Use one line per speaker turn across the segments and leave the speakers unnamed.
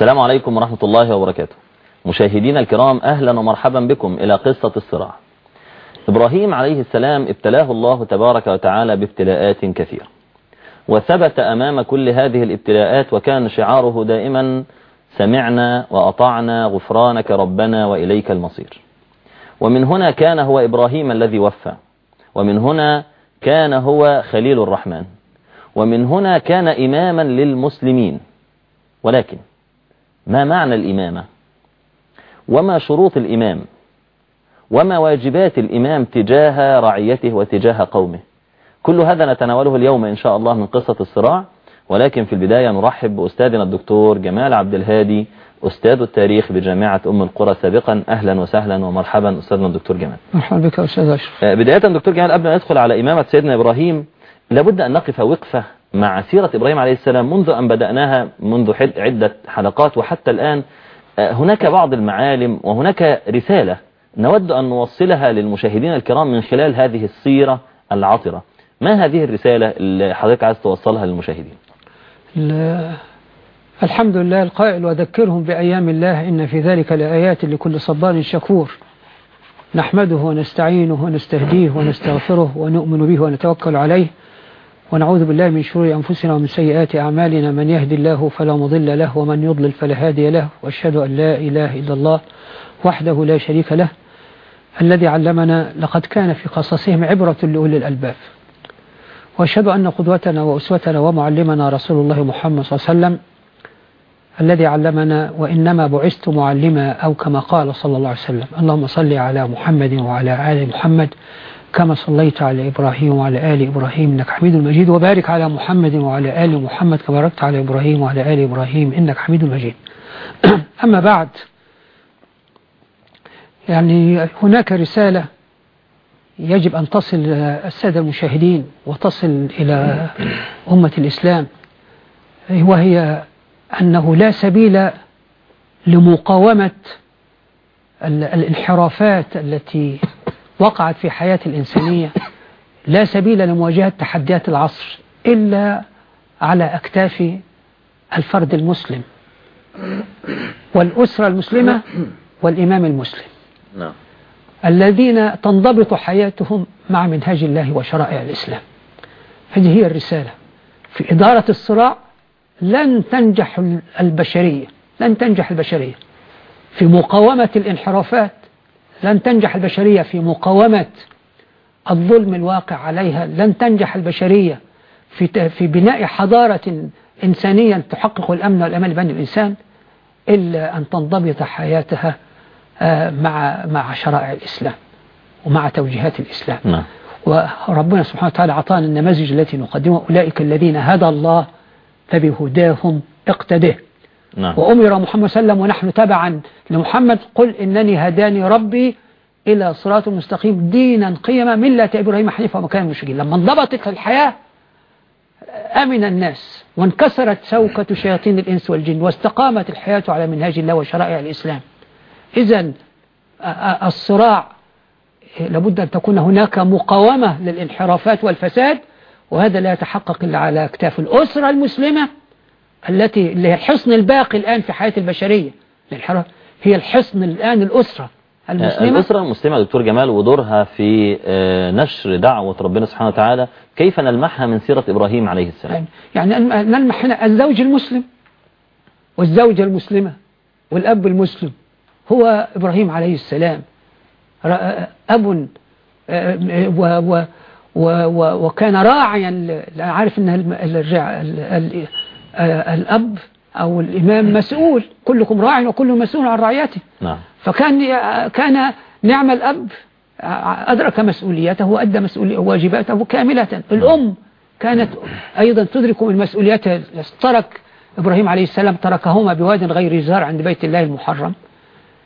السلام عليكم ورحمة الله وبركاته. مشاهدينا الكرام أهلا ومرحبا بكم إلى قصة الصراع. إبراهيم عليه السلام ابتلاه الله تبارك وتعالى بابتلاءات كثيرة. وثبت أمام كل هذه الابتلاءات وكان شعاره دائما سمعنا وأطعنا غفرانك ربنا وإليك المصير. ومن هنا كان هو إبراهيم الذي وفى. ومن هنا كان هو خليل الرحمن. ومن هنا كان إماما للمسلمين. ولكن ما معنى الإمامة؟ وما شروط الإمام؟ وما واجبات الإمام تجاه رعيته وتجاه قومه؟ كل هذا نتناوله اليوم إن شاء الله من قصة الصراع ولكن في البداية نرحب بأستاذنا الدكتور جمال عبد الهادي أستاذ التاريخ بجامعة أم القرى سابقا. أهلا وسهلا ومرحبا أستاذنا الدكتور جمال.
مرحبا بك أستاذ أشرف.
بداية دكتور جمال قبل ما ندخل على إمامة سيدنا إبراهيم لابد أن نقف وقفة مع سيرة إبراهيم عليه السلام منذ أن بدأناها منذ عدة حلقات وحتى الآن هناك بعض المعالم وهناك رسالة نود أن نوصلها للمشاهدين الكرام من خلال هذه السيرة العطرة. ما هذه الرسالة اللي حضرتك عايز توصلها للمشاهدين؟
الحمد لله القائل وذكرهم بأيام الله إن في ذلك لآيات لكل صبار شكور. نحمده ونستعينه ونستهديه ونستغفره ونؤمن به ونتوكل عليه. ونعوذ بالله من شرور أنفسنا ومن سيئات أعمالنا. من يهدي الله فلا مضل له ومن يضلل فلا هادي له. وأشهد أن لا إله إلا الله وحده لا شريك له الذي علمنا لقد كان في قصصهم عبرة لأولي الألباب. وأشهد أن قدوتنا وأسوتنا ومعلمنا رسول الله محمد صلى الله عليه وسلم الذي علمنا وإنما بعثت معلما أو كما قال صلى الله عليه وسلم. اللهم صل على محمد وعلى آل محمد كما صليت على إبراهيم وعلى آل إبراهيم إنك حميد مجيد وبارك على محمد وعلى آل محمد كما باركت على إبراهيم وعلى آل إبراهيم إنك حميد مجيد. أما بعد يعني هناك رسالة يجب أن تصل السادة المشاهدين وتصل إلى أمة الإسلام وهي أنه لا سبيل لمقاومة الانحرافات التي وقعت في حياة الإنسانية لا سبيل لمواجهة تحديات العصر إلا على أكتاف الفرد المسلم والأسرة المسلمة والإمام المسلم
نعم.
الذين تنضبط حياتهم مع منهاج الله وشرائع الإسلام. هذه هي الرسالة. في إدارة الصراع لن تنجح البشرية لن تنجح البشرية. في مقاومة الانحرافات لن تنجح البشرية في مقاومة الظلم الواقع عليها لن تنجح البشرية في في بناء حضارة إنسانية تحقق الأمن والأمان بين الإنسان إلا أن تنضبط حياتها مع مع شرائع الإسلام ومع توجيهات الإسلام.
نعم.
وربنا سبحانه وتعالى أعطانا النماذج التي نقدمها. أولئك الذين هدى الله فبهداهم اقتده.
نعم.
وأمر محمد صلى الله عليه وسلم ونحن تبعا لمحمد قل إنني هداني ربي إلى صراط مستقيم دينا قيما ملة إبراهيم حنيفا ومكان المشركين. لما انضبطت الحياة أمن الناس وانكسرت سوكة شياطين الإنس والجن واستقامت الحياة على منهاج الله وشرائع الإسلام. إذا الصراع لابد أن تكون هناك مقاومة للانحرافات والفساد وهذا لا يتحقق إلا على أكتاف الأسرة المسلمة. التي اللي هي الحصن الباقي الآن في حياة البشرية. هي الحصن الآن الأسرة المسلمة.
الأسرة المسلمة دكتور جمال ودورها في نشر دعوة ربنا سبحانه وتعالى كيف نلمحها من سيرة إبراهيم عليه السلام.
يعني نلمح هنا الزوج المسلم والزوجة المسلمة والأب المسلم. هو إبراهيم عليه السلام. أب و و و وكان راعيا عارف إن الأب أو الإمام مسؤول كلكم راع وكل مسؤول عن رعيته.
نعم.
فكان كان نعم الأب أدرك مسؤوليته وأدى مسؤولي واجباته كاملة. الأم كانت أيضا تدرك من مسؤوليتها ترك إبراهيم عليه السلام تركهما بواد غير زار عند بيت الله المحرم.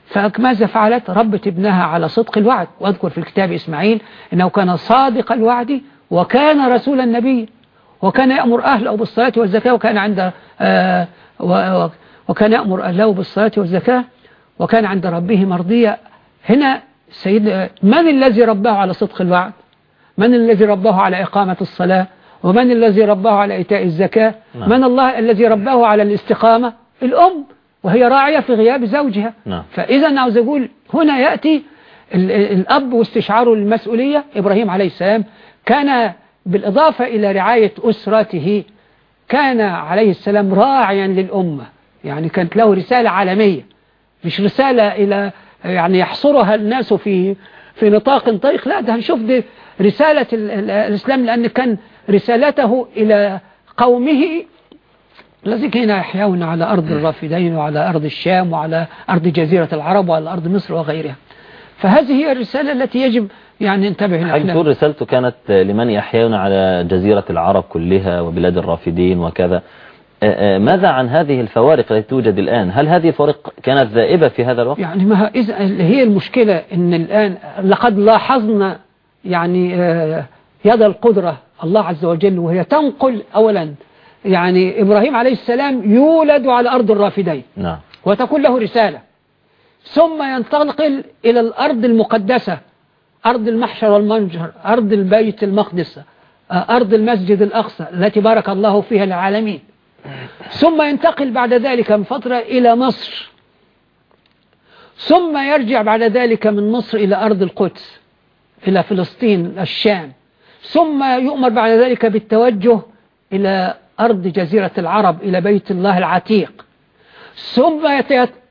فماذا فعلت؟ ربت ابنها على صدق الوعد. وأذكر في الكتاب إسماعيل إنه كان صادق الوعد وكان رسول النبي. وكان يأمر أهله بالصلاة والزكاة وكان عند آه وكان يأمر أهله بالصلاة والزكاة وكان عند ربه مرضية. هنا سيد من الذي رباه على صدق الوعد؟ من الذي رباه على إقامة الصلاة؟ ومن الذي رباه على إيتاء الزكاة؟
نعم.
من الله الذي رباه على الاستقامة؟ الأم وهي راعية في غياب زوجها.
نعم.
فإذا عاوز أقول هنا يأتي ال- ال- الأب واستشعاره المسؤولية. إبراهيم عليه السلام كان بالإضافة إلى رعاية أسرته كان عليه السلام راعيا للأمة. يعني كانت له رسالة عالمية. مش رسالة إلى يعني يحصرها الناس في في نطاق ضيق لا ده هنشوف دي رسالة ال- ال- الإسلام لأن كان رسالته إلى قومه. الذين يحيون على أرض الرافدين وعلى أرض الشام وعلى أرض جزيرة العرب وعلى أرض مصر وغيرها. فهذه هي الرسالة التي يجب يعني ننتبه
حاج
لها
تقول رسالته كانت لمن يحيون على جزيرة العرب كلها وبلاد الرافدين وكذا؟ آه، آه، ماذا عن هذه الفوارق التي توجد الآن؟ هل هذه الفوارق كانت ذائبة في هذا الوقت؟
يعني ما إذا هي المشكلة إن الآن لقد لاحظنا يعني آه، يد القدرة الله عز وجل وهي تنقل أولا. يعني إبراهيم عليه السلام يولد على أرض الرافدين.
نعم.
وتكون له رسالة. ثم ينتقل إلى الأرض المقدسة. أرض المحشر والمنجر أرض البيت المقدس أرض المسجد الأقصى التي بارك الله فيها العالمين ثم ينتقل بعد ذلك من فترة إلى مصر. ثم يرجع بعد ذلك من مصر إلى أرض القدس إلى فلسطين الشام. ثم يؤمر بعد ذلك بالتوجه إلى أرض جزيرة العرب إلى بيت الله العتيق. ثم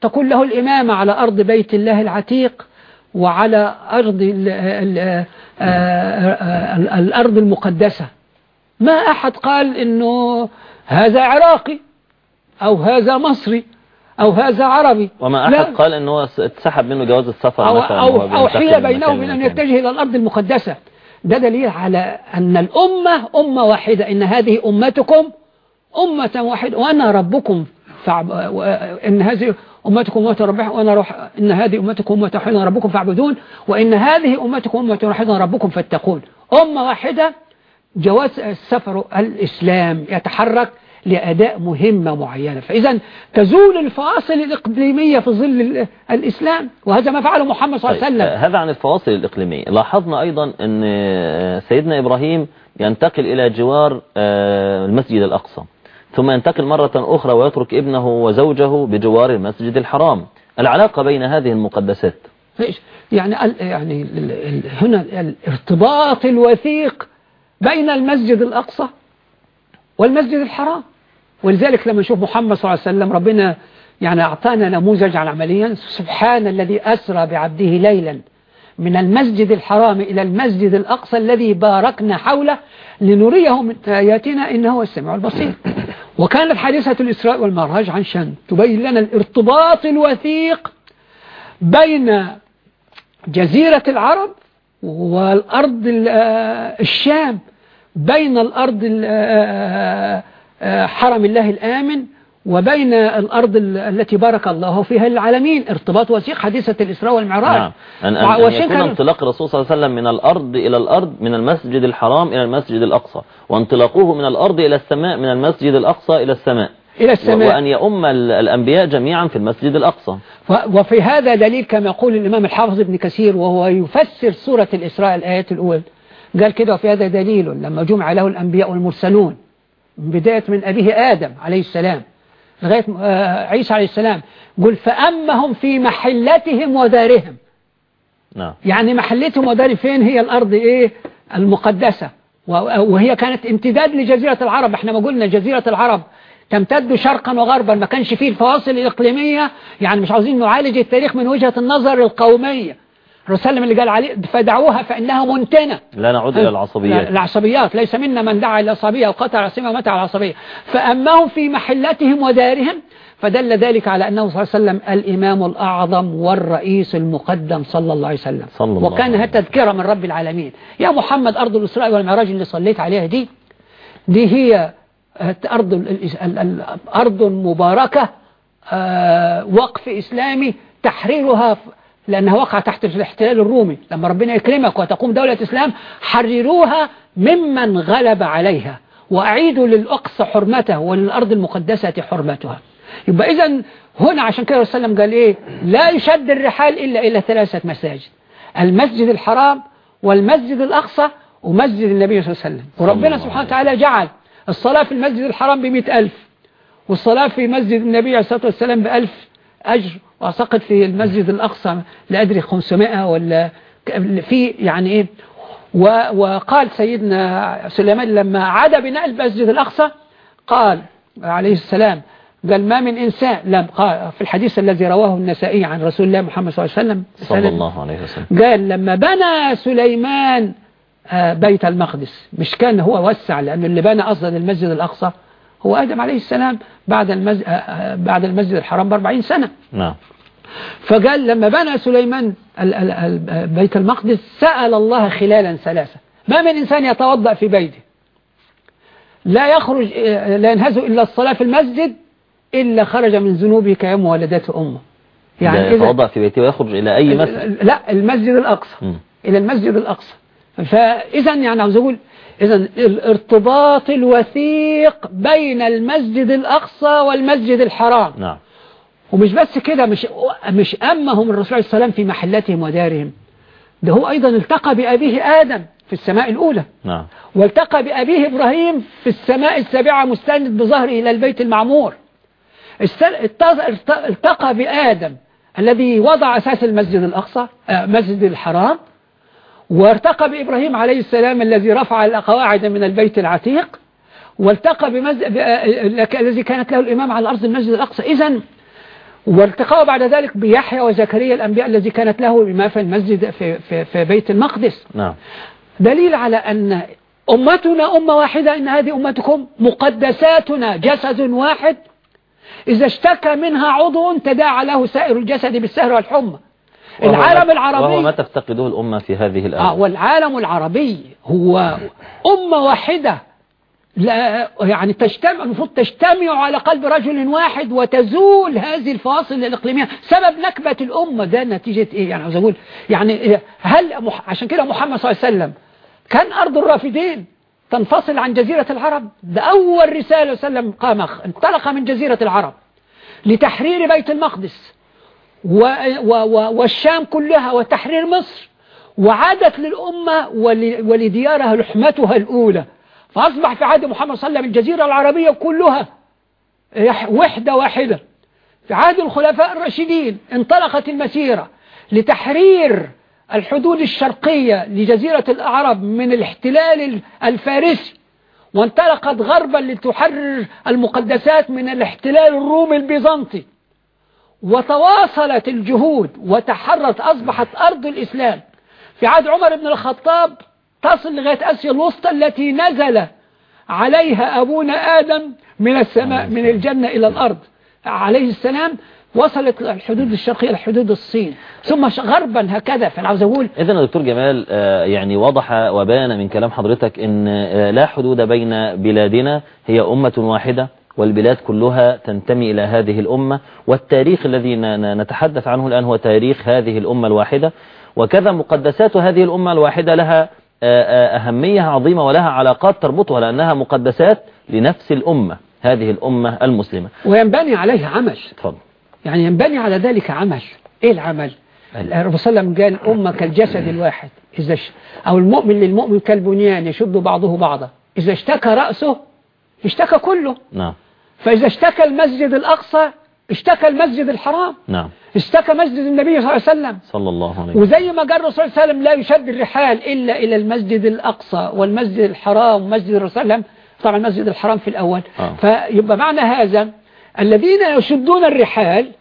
تكون له الإمامة على أرض بيت الله العتيق. وعلى أرض ال ال آه، آه، ال- الأرض المقدسة ما أحد قال إنه هذا عراقي أو هذا مصري أو هذا عربي
وما
لا.
أحد قال أنه اتسحب منه جواز السفر
أو,
مثلا
أو, أو حيل
من
بينه
مكان
وبين أن. يتجه إلى الأرض المقدسة ده دليل على أن الأمة أمة واحدة إن هذه أمتكم أمة واحدة وأنا ربكم إن هذه أمتكم أمة ربكم وأنا روح... إن هذه أمتكم أمة واحدة ربكم فاعبدون وإن هذه أمتكم أمة واحدة ربكم فاتقون. أمة واحدة جواز السفر الإسلام يتحرك لأداء مهمة معينة. فإذا تزول الفواصل الإقليمية في ظل ال- الإسلام وهذا ما فعله محمد صلى الله عليه
طيب،
وسلم
هذا عن الفواصل الإقليمية. لاحظنا أيضا أن آه، سيدنا إبراهيم ينتقل إلى جوار آه، المسجد الأقصى. ثم ينتقل مرة أخرى ويترك ابنه وزوجه بجوار المسجد الحرام. العلاقة بين هذه المقدسات؟
يعني ال يعني ال هنا الارتباط الوثيق بين المسجد الأقصى والمسجد الحرام. ولذلك لما نشوف محمد صلى الله عليه وسلم ربنا يعني أعطانا نموذج عمليا سبحان الذي أسرى بعبده ليلا من المسجد الحرام إلى المسجد الأقصى الذي باركنا حوله لنريه من آياتنا إنه هو السميع البصير. وكانت حادثة الإسراء والمعراج عن شان تبين لنا الارتباط الوثيق بين جزيرة العرب والأرض ال- آه، الشام بين الأرض ال- آه، آه، حرم الله الآمن وبين الأرض ال- التي بارك الله فيها العالمين ارتباط وثيق حديثة الإسراء والمعراج.
نعم. أن, أن, أن يكون انطلاق الرسول صلى الله عليه وسلم من الأرض إلى الأرض من المسجد الحرام إلى المسجد الأقصى. وانطلاقه من الأرض إلى السماء من المسجد الأقصى إلى السماء.
إلى السماء.
وأن يؤم ال- الأنبياء جميعا في المسجد الأقصى.
وفي هذا دليل كما يقول الإمام الحافظ ابن كثير وهو يفسر سورة الإسراء الآيات الأولى قال كده وفي هذا دليل لما جمع له الأنبياء والمرسلون بداية من أبيه آدم عليه السلام لغاية آه، عيسى عليه السلام قل فأمهم في محلتهم ودارهم
نعم.
يعني محلتهم ودار فين؟ هي الأرض إيه؟ المقدسة. و- وهي كانت امتداد لجزيرة العرب. إحنا ما قلنا جزيرة العرب تمتد شرقا وغربا ما كانش فيه الفواصل الإقليمية. يعني مش عاوزين نعالج التاريخ من وجهة النظر القومية. الرسول اللي قال عليه فدعوها فإنها منتنة.
لا نعود إلى العصبيات.
العصبيات ليس منا من دعا إلى العصبية وقطع ومتى على العصبية. فأمهم في محلتهم ودارهم فدل ذلك على أنه صلى الله عليه وسلم الإمام الأعظم والرئيس المقدم صلى الله عليه وسلم.
صلى الله عليه وسلم.
تذكرة من رب العالمين. يا محمد أرض الإسراء والمعراج اللي صليت عليها دي دي هي أرض ال- ال- أرض مباركة آه، وقف إسلامي تحريرها لأنها وقع تحت الاحتلال الرومي. لما ربنا يكرمك وتقوم دولة إسلام حرروها ممن غلب عليها وأعيدوا للأقصى حرمته وللأرض المقدسة حرمتها. يبقى إذا هنا عشان كده الرسول صلى الله عليه وسلم قال إيه؟ لا يشد الرحال إلا إلى ثلاثة مساجد. المسجد الحرام والمسجد الأقصى ومسجد النبي صلى الله عليه وسلم. وربنا سبحانه وتعالى جعل الصلاة في المسجد الحرام بمئة ألف والصلاة في مسجد النبي عليه الصلاة والسلام بألف أجر وأعتقد في المسجد الأقصى لا أدري 500 ولا في يعني إيه. وقال سيدنا سليمان لما عاد بناء المسجد الأقصى قال عليه السلام قال ما من إنسان لم قال في الحديث الذي رواه النسائي عن رسول الله محمد صلى الله عليه وسلم
صلى الله عليه وسلم.
قال لما بنى سليمان آه، بيت المقدس مش كان هو وسع لأنه اللي بنى أصلا المسجد الأقصى هو آدم عليه السلام بعد المسجد, آه، آه، بعد المسجد الحرام ب 40 سنة.
نعم.
فقال لما بنى سليمان بيت المقدس سأل الله خلالا ثلاثة. ما من إنسان يتوضأ في بيته. لا يخرج لا ينهز إلا الصلاة في المسجد إلا خرج من ذنوبه كيوم ولدته أمه.
يعني يتوضأ في بيته ويخرج إلى أي مسجد؟
لا المسجد الأقصى. م. إلى المسجد الأقصى. فإذا يعني عاوز أقول إذا الارتباط الوثيق بين المسجد الأقصى والمسجد الحرام.
نعم.
ومش بس كده مش مش أمهم الرسول عليه السلام في محلاتهم ودارهم. ده هو أيضا التقى بأبيه آدم في السماء الأولى.
نعم.
والتقى بأبيه إبراهيم في السماء السابعة مستند بظهره إلى البيت المعمور. التقى بآدم الذي وضع أساس المسجد الأقصى آه، مسجد الحرام. وارتقى بإبراهيم عليه السلام الذي رفع القواعد من البيت العتيق. والتقى بمسجد آه، الذي كانت له الإمام على أرض المسجد الأقصى. إذن والتقاه بعد ذلك بيحيى وزكريا الأنبياء الذي كانت له إمام في المسجد في, في, في بيت المقدس.
نعم.
دليل على أن أمتنا أمة واحدة إن هذه أمتكم مقدساتنا جسد واحد. إذا اشتكى منها عضو تداعى له سائر الجسد بالسهر والحمى. العالم العربي
وهو ما تفتقده الأمة في هذه الآية
آه والعالم العربي هو أمة واحدة. لا يعني تجتمع المفروض تجتمع على قلب رجل واحد وتزول هذه الفواصل الإقليمية. سبب نكبة الأمة ده نتيجة إيه؟ يعني عاوز أقول يعني هل عشان كده محمد صلى الله عليه وسلم كان أرض الرافدين تنفصل عن جزيرة العرب. ده أول رسالة وسلم قام انطلق من جزيرة العرب لتحرير بيت المقدس. و و و والشام كلها وتحرير مصر. وعادت للأمة ولديارها لحمتها الأولى. فأصبح في عهد محمد صلى الله عليه وسلم الجزيرة العربية كلها وحدة واحدة. في عهد الخلفاء الراشدين انطلقت المسيرة لتحرير الحدود الشرقية لجزيرة العرب من الاحتلال الفارسي. وانطلقت غربا لتحرر المقدسات من الاحتلال الرومي البيزنطي. وتواصلت الجهود وتحررت أصبحت أرض الإسلام. في عهد عمر بن الخطاب تصل لغاية أسيا الوسطى التي نزل عليها أبونا آدم من السماء من الجنة إلى الأرض. عليه السلام وصلت الحدود الشرقية لحدود الصين. ثم غربا هكذا. فأنا عاوز أقول
إذن دكتور جمال آه، يعني وضح وبان من كلام حضرتك أن آه، لا حدود بين بلادنا هي أمة واحدة والبلاد كلها تنتمي إلى هذه الأمة. والتاريخ الذي نتحدث عنه الآن هو تاريخ هذه الأمة الواحدة. وكذا مقدسات هذه الأمة الواحدة لها أهمية عظيمة ولها علاقات تربطها لأنها مقدسات لنفس الأمة هذه الأمة المسلمة.
وينبني عليها عمل
تفضل.
يعني ينبني على ذلك عمل إيه العمل؟ الرسول صلى الله عليه وسلم قال أمة كالجسد الواحد. إذا ش... أو المؤمن للمؤمن كالبنيان يشد بعضه بعضا. إذا اشتكى رأسه اشتكى كله.
نعم.
فإذا اشتكى المسجد الأقصى اشتكى المسجد الحرام.
نعم.
اشتكى مسجد النبي صلى الله عليه وسلم.
صلى الله عليه وسلم.
وزي ما قال الرسول صلى الله عليه وسلم لا يشد الرحال إلا إلى المسجد الأقصى والمسجد الحرام. ومسجد الرسول صلى الله عليه وسلم. طبعا المسجد الحرام في الأول.
آه.
فيبقى معنى هذا الذين يشدون الرحال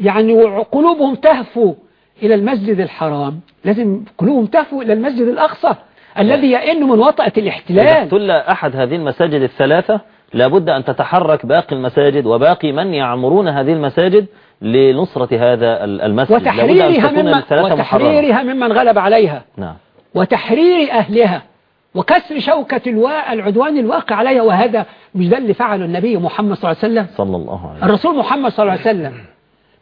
يعني قلوبهم تهفو إلى المسجد الحرام. لازم قلوبهم تهفو إلى المسجد الأقصى الذي يئن من وطأة الاحتلال. إذا
احتل أحد هذه المساجد الثلاثة لابد أن تتحرك باقي المساجد وباقي من يعمرون هذه المساجد لنصرة هذا المسجد.
وتحريرها, ممن, وتحريرها ممن غلب عليها.
نعم.
وتحرير أهلها. وكسر شوكة الوا... العدوان الواقع عليها. وهذا مش ده اللي فعله النبي محمد صلى الله عليه وسلم؟
صلى الله عليه
الرسول محمد صلى الله عليه وسلم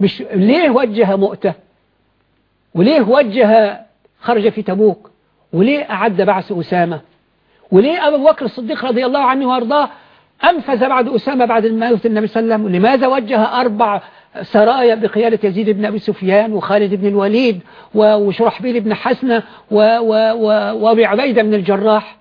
مش ليه وجه مؤتة؟ وليه وجه خرج في تبوك؟ وليه أعد بعث أسامة؟ وليه أبو بكر الصديق رضي الله عنه وأرضاه أنفذ بعد أسامة بعد موت النبي صلى الله عليه وسلم. لماذا وجه أربع سرايا بقيادة يزيد بن أبي سفيان وخالد بن الوليد وشرحبيل بن حسنة وأبي عبيدة بن الجراح؟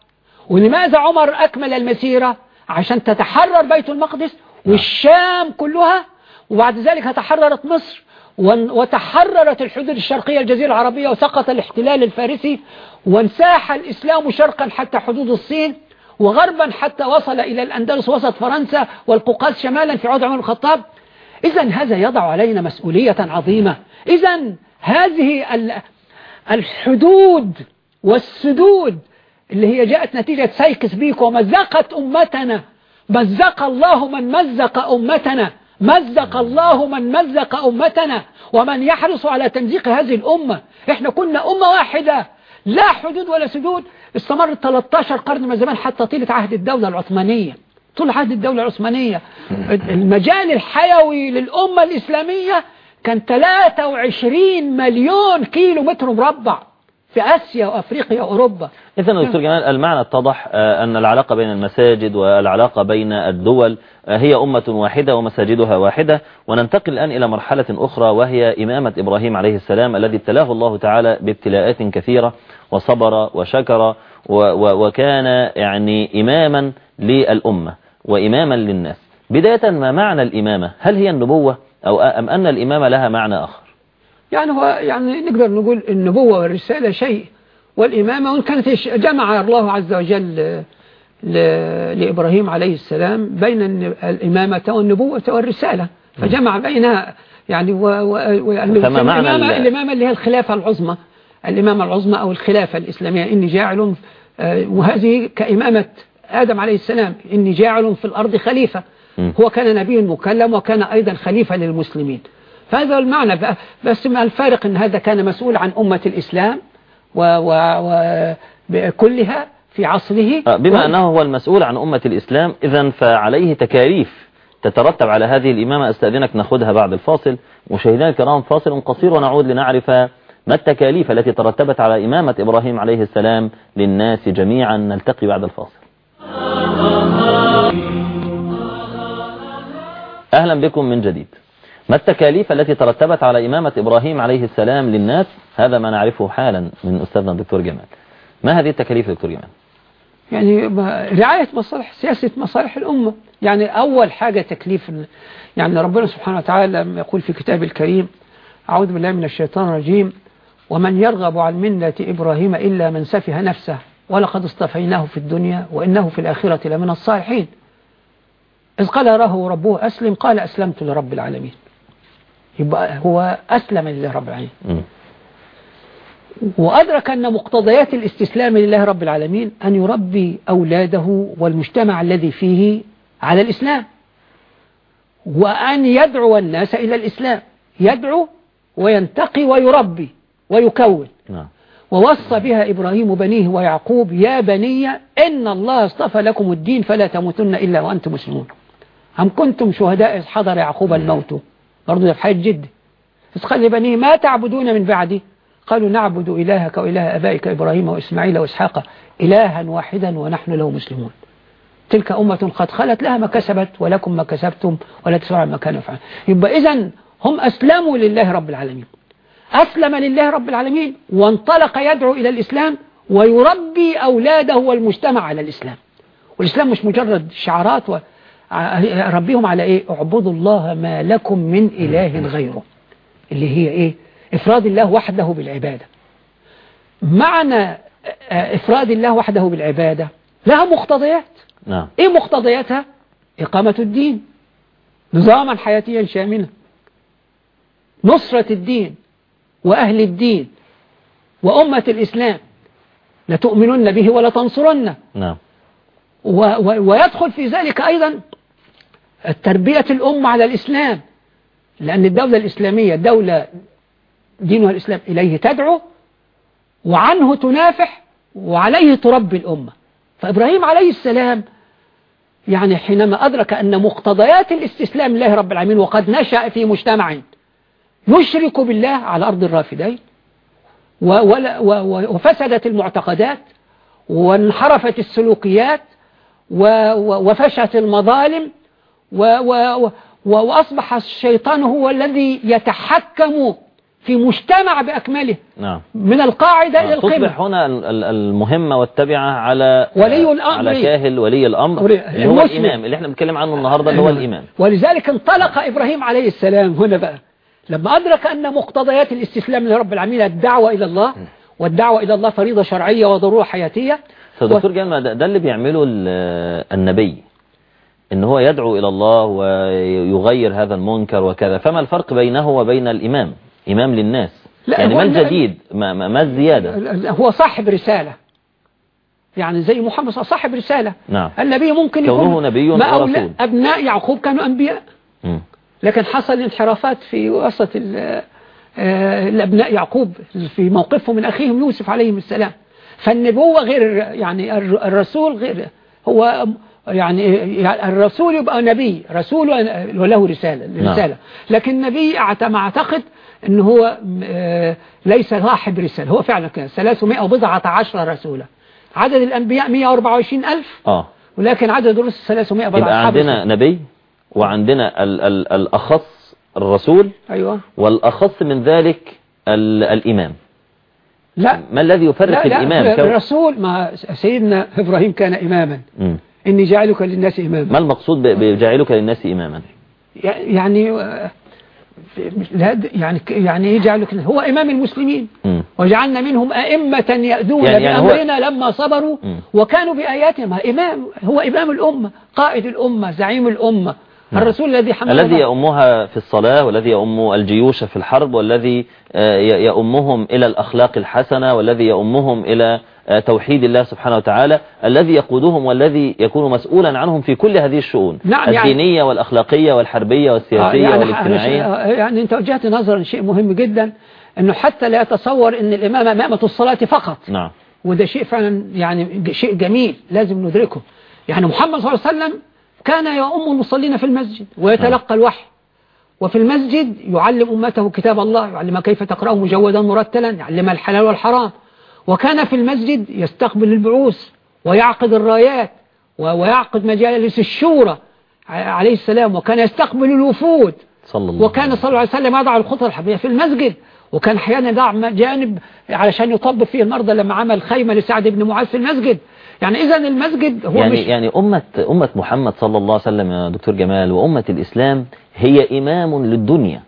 ولماذا عمر أكمل المسيرة؟ عشان تتحرر بيت المقدس والشام كلها؟ وبعد ذلك تحررت مصر وتحررت الحدود الشرقية الجزيرة العربية وسقط الاحتلال الفارسي وانساح الإسلام شرقا حتى حدود الصين. وغربا حتى وصل إلى الأندلس وسط فرنسا والقوقاز شمالا في عهد عمر الخطاب. إذا هذا يضع علينا مسؤولية عظيمة. إذا هذه الحدود والسدود اللي هي جاءت نتيجة سيكس بيكو ومزقت أمتنا. مزق الله من مزق أمتنا. مزق الله من مزق أمتنا. ومن يحرص على تمزيق هذه الأمة. إحنا كنا أمة واحدة. لا حدود ولا سدود. استمرت 13 قرن من زمان حتى طيلة عهد الدولة العثمانية. طول عهد الدولة العثمانية. المجال الحيوي للأمة الإسلامية كان 23 مليون كيلو متر مربع. في آسيا وأفريقيا وأوروبا.
إذن دكتور جمال المعنى اتضح آه، أن العلاقة بين المساجد والعلاقة بين الدول آه، هي أمة واحدة ومساجدها واحدة. وننتقل الآن إلى مرحلة أخرى وهي إمامة إبراهيم عليه السلام الذي ابتلاه الله تعالى بابتلاءات كثيرة وصبر وشكر وكان يعني إماما للأمة وإماما للناس. بداية ما معنى الإمامة؟ هل هي النبوة أو أم أن الإمامة لها معنى آخر؟
يعني هو يعني نقدر نقول النبوة والرسالة شيء والإمامة وإن كانت جمع الله عز وجل لإبراهيم عليه السلام بين الإمامة والنبوة والرسالة فجمع بينها يعني
ويعني الإمامة,
الإمامة اللي هي الخلافة العظمى الإمامة العظمى أو الخلافة الإسلامية إني جاعل آه، وهذه كإمامة آدم عليه السلام إني جاعل في الأرض خليفة. هو كان نبي مكلم وكان أيضا خليفة للمسلمين. فهذا المعنى. بس ما الفارق أن هذا كان مسؤول عن أمة الإسلام وكلها في عصره.
آه، بما أنه هو المسؤول عن أمة الإسلام إذا فعليه تكاليف تترتب على هذه الإمامة. أستأذنك ناخذها بعد الفاصل. مشاهدينا الكرام فاصل قصير ونعود لنعرف ما التكاليف التي ترتبت على إمامة إبراهيم عليه السلام للناس جميعا. نلتقي بعد الفاصل. أهلا بكم من جديد. ما التكاليف التي ترتبت على إمامة إبراهيم عليه السلام للناس؟ هذا ما نعرفه حالا من أستاذنا الدكتور جمال. ما هذه التكاليف دكتور جمال؟
يعني رعاية مصالح سياسة مصالح الأمة. يعني أول حاجة تكليف يعني ربنا سبحانه وتعالى يقول في كتاب الكريم أعوذ بالله من الشيطان الرجيم ومن يرغب عن ملة إبراهيم إلا من سفه نفسه ولقد اصطفيناه في الدنيا وإنه في الآخرة لمن الصالحين. إذ قال له ربه أسلم. قال أسلمت لرب العالمين. يبقى هو أسلم لله رب العالمين. وأدرك أن مقتضيات الاستسلام لله رب العالمين أن يربي أولاده والمجتمع الذي فيه على الإسلام وأن يدعو الناس إلى الإسلام يدعو وينتقي ويربي ويكون. نعم. ووصى بها إبراهيم بنيه ويعقوب يا بني إن الله اصطفى لكم الدين فلا تموتن إلا وأنتم مسلمون. أم كنتم شهداء إذ حضر يعقوب الموت؟ برضو ده في حياة جد فقال بنيه ما تعبدون من بعدي؟ قالوا نعبد إلهك وإله أبائك إبراهيم وإسماعيل وإسحاق إلها واحدا ونحن له مسلمون. تلك أمة قد خلت لها ما كسبت ولكم ما كسبتم ولا تسرع ما كانوا يفعلون. يبقى إذن هم أسلموا لله رب العالمين. أسلم لله رب العالمين وانطلق يدعو إلى الإسلام ويربي أولاده والمجتمع على الإسلام. والإسلام مش مجرد شعارات و... ربيهم على إيه؟ اعبدوا الله ما لكم من إله غيره. اللي هي إيه؟ إفراد الله وحده بالعبادة. معنى إفراد الله وحده بالعبادة لها مقتضيات.
نعم.
إيه مقتضياتها؟ إقامة الدين. نظاما حياتيا شاملا. نصرة الدين وأهل الدين وأمة الإسلام. لتؤمنن به ولا تنصرن
نعم.
و و ويدخل في ذلك أيضا التربية الأمة على الإسلام. لأن الدولة الإسلامية دولة دينها الإسلام إليه تدعو وعنه تنافح وعليه تربي الأمة. فإبراهيم عليه السلام يعني حينما أدرك أن مقتضيات الاستسلام لله رب العالمين وقد نشأ في مجتمع يشرك بالله على أرض الرافدين وفسدت المعتقدات وانحرفت السلوكيات وفشت المظالم وأصبح الشيطان هو الذي يتحكم في مجتمع بأكمله
نعم.
من القاعدة إلى القمة
تصبح هنا ال- ال- المهمة والتبعة على
ولي الأمر.
على كاهل ولي الأمر اللي هو
المسلم.
الإمام اللي إحنا بنتكلم عنه النهاردة اللي هو الإمام.
ولذلك انطلق إبراهيم عليه السلام هنا بقى. لما أدرك أن مقتضيات الاستسلام لرب العالمين الدعوة إلى الله والدعوة إلى الله فريضة شرعية وضرورة حياتية
فدكتور جمال ده, ده اللي بيعمله ال- النبي. إن هو يدعو إلى الله ويغير هذا المنكر وكذا. فما الفرق بينه وبين الإمام؟ إمام للناس.
لا،
يعني ما الجديد؟ ما, ما ما الزيادة؟
هو صاحب رسالة. يعني زي محمد صاحب رسالة.
نعم.
النبي ممكن
كونه
يكون
نبي
ما
ورسول.
أبناء يعقوب كانوا أنبياء.
مم.
لكن حصل انحرافات في وسط آه، الأبناء يعقوب في موقفهم من أخيهم يوسف عليهم السلام. فالنبوة غير يعني الر- الرسول غير هو يعني يعني الرسول يبقى نبي رسول وله رسالة
نعم.
رسالة. لكن ما أعتقد أنه هو آه، ليس صاحب رسالة. هو فعلا كان 300 وبضعة عشر رسولا عدد الأنبياء 124 ألف.
آه.
ولكن عدد الرسل 300 بضعة
يبقى عندنا. نبي وعندنا ال ال الأخص الرسول.
أيوة.
والأخص من ذلك ال الإمام.
لا.
ما الذي يفرق
لا
الإمام؟
لا الرسول ما سيدنا إبراهيم كان إماما.
مم.
إني جعلك للناس إماما
ما المقصود ب- بجعلك للناس إماما
يعني آه، لا يعني يعني إيه جعلك هو إمام المسلمين. وجعلنا منهم أئمة يأذون
يعني- يعني هو-
بأمرنا لما صبروا. وكانوا بآياتنا إمام هو إمام الأمة قائد الأمة زعيم الأمة
نعم.
الرسول الذي حمل
الذي. يأمها في الصلاة والذي يأم الجيوش في الحرب والذي آه، ي- يأمهم إلى الأخلاق الحسنة والذي يأمهم إلى آه، توحيد الله سبحانه وتعالى الذي يقودهم والذي يكون مسؤولا عنهم في كل هذه الشؤون.
نعم، يعني-
الدينية والأخلاقية والحربية
آه،
والسياسية
يعني
والاجتماعية.
آه، يعني أنت وجهت نظرا شيء مهم جدا أنه حتى لا يتصور أن الإمام أمامة الصلاة فقط.
نعم.
وده شيء فعلا يعني شيء جميل لازم ندركه. يعني محمد صلى الله عليه وسلم كان يؤم المصلين في المسجد ويتلقى الوحي. وفي المسجد يعلم أمته كتاب الله يعلم كيف تقرأه مجودا مرتلا يعلم الحلال والحرام. وكان في المسجد يستقبل البعوث ويعقد الرايات ويعقد مجالس الشورى عليه السلام وكان يستقبل الوفود.
صلى الله
وكان صلى الله عليه وسلم يضع الخطى الحربية في المسجد وكان أحيانا يضع جانب علشان يطبب فيه المرضى لما عمل خيمة لسعد بن معاذ في المسجد. يعني إذا المسجد هو
يعني
مش
يعني أمة أمة محمد صلى الله عليه وسلم يا دكتور جمال وأمة الإسلام هي إمام للدنيا.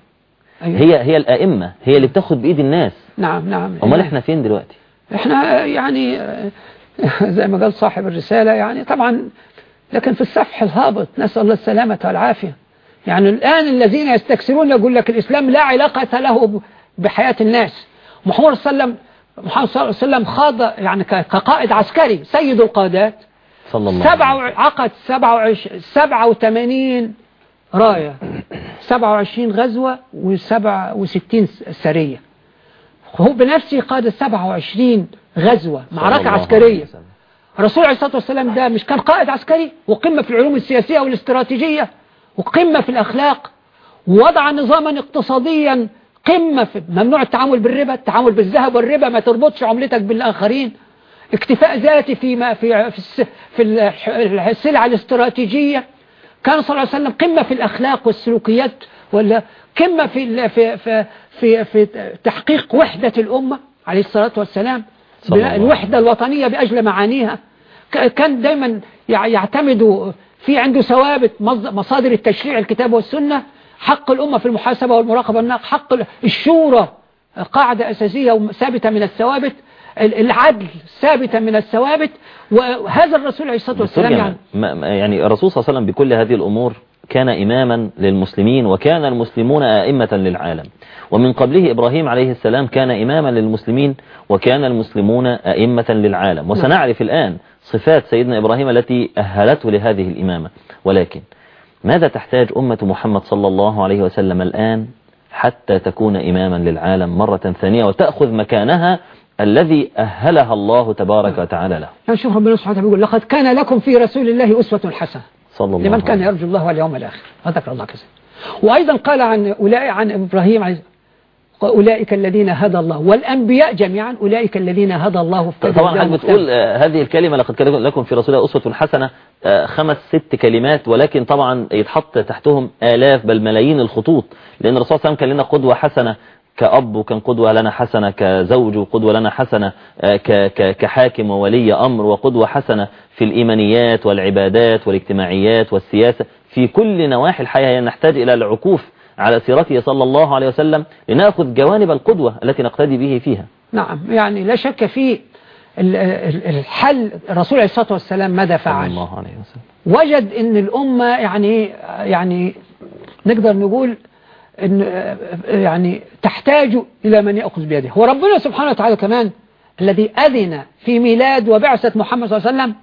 أيوة.
هي هي الأئمة هي اللي بتاخد بإيد الناس.
نعم نعم.
أمال إحنا فين دلوقتي؟
إحنا يعني زي ما قال صاحب الرسالة يعني طبعا لكن في السفح الهابط نسأل الله السلامة والعافية. يعني الآن الذين يستكثرون يقول لك الإسلام لا علاقة له بحياة الناس. محمد صلى الله عليه وسلم محمد صلى الله عليه وسلم خاض يعني كقائد عسكري سيد القادات.
صلى الله
وع- عقد سبعة وعش سبعة وثمانين راية. سبعة وعشرين غزوة وسبعة وستين سرية. هو بنفسه قاد سبعة وعشرين غزوة
صلى
معركة عسكرية. الرسول عليه الصلاة والسلام ده مش كان قائد عسكري وقمة في العلوم السياسية والاستراتيجية وقمة في الأخلاق ووضع نظاما اقتصاديا قمة في ممنوع التعامل بالربا التعامل بالذهب والربا ما تربطش عملتك بالآخرين. اكتفاء ذاتي في ما في في في السلع الاستراتيجية. كان صلى الله عليه وسلم قمة في الأخلاق والسلوكيات ولا قمة في في في في, في تحقيق وحدة الأمة عليه الصلاة والسلام. الوحدة الوطنية بأجل معانيها كان دايما يع- يعتمد في عنده ثوابت مصادر التشريع الكتاب والسنة حق الأمة في المحاسبة والمراقبة والنقد حق ال- الشورى قاعدة أساسية وثابتة من الثوابت ال- العدل ثابتة من الثوابت وهذا الرسول عليه الصلاة والسلام يعني
يعني الرسول صلى الله عليه وسلم بكل هذه الأمور كان إماما للمسلمين وكان المسلمون أئمة للعالم. ومن قبله إبراهيم عليه السلام كان إماما للمسلمين وكان المسلمون أئمة للعالم. وسنعرف الآن صفات سيدنا إبراهيم التي أهلته لهذه الإمامة. ولكن ماذا تحتاج أمة محمد صلى الله عليه وسلم الآن حتى تكون إماما للعالم مرة ثانية وتأخذ مكانها الذي أهلها الله تبارك وتعالى له؟
يعني شوف ربنا سبحانه وتعالى بيقول لقد كان لكم في رسول الله أسوة حسنة.
صلى الله
لمن كان يرجو الله واليوم الآخر. وذكر الله كذا. وأيضا قال عن أولئك عن إبراهيم عليه أولئك الذين هدى الله. والأنبياء جميعا أولئك الذين هدى الله
طبعا حضرتك بتقول آه، هذه الكلمة لقد كان لكم في رسول الله أسوة حسنة آه، خمس ست كلمات ولكن طبعا يتحط تحتهم آلاف بل ملايين الخطوط لأن الرسول صلى الله عليه وسلم كان لنا قدوة حسنة. كأب وكان قدوة لنا حسنة كزوج وقدوة لنا حسنة آه، كحاكم وولي أمر وقدوة حسنة في الإيمانيات والعبادات والاجتماعيات والسياسة. في كل نواحي الحياة نحتاج إلى العكوف على سيرته صلى الله عليه وسلم لنأخذ جوانب القدوة التي نقتدي به فيها.
نعم يعني لا شك في ال- ال- الحل. الرسول عليه الصلاة والسلام ماذا
صلى
فعل؟
الله عليه وسلم.
وجد إن الأمة يعني يعني نقدر نقول إن يعني تحتاج إلى من يأخذ بيده. وربنا سبحانه وتعالى كمان الذي أذن في ميلاد وبعثة محمد صلى الله عليه وسلم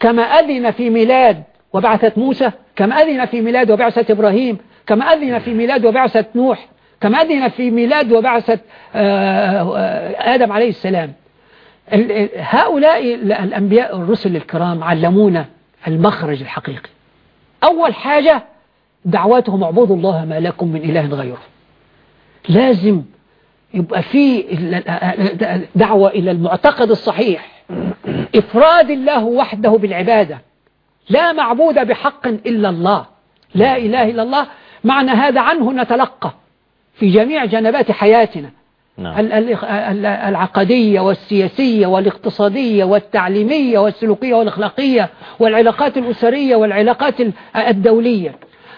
كما أذن في ميلاد وبعثة موسى كما أذن في ميلاد وبعثة إبراهيم كما أذن في ميلاد وبعثة نوح كما أذن في ميلاد وبعثة آه، آه، آدم عليه السلام. ال- ال- هؤلاء ال- الأنبياء الرسل الكرام علمونا المخرج الحقيقي. أول حاجة دعواتهم اعبدوا الله ما لكم من إله غيره. لازم يبقى في دعوة إلى المعتقد الصحيح. إفراد الله وحده بالعبادة. لا معبود بحق إلا الله. لا إله إلا الله. معنى هذا عنه نتلقى في جميع جنبات حياتنا.
نعم.
ال- ال- ال- العقدية والسياسية والاقتصادية والتعليمية والسلوكية والأخلاقية والعلاقات الأسرية والعلاقات ال- الدولية.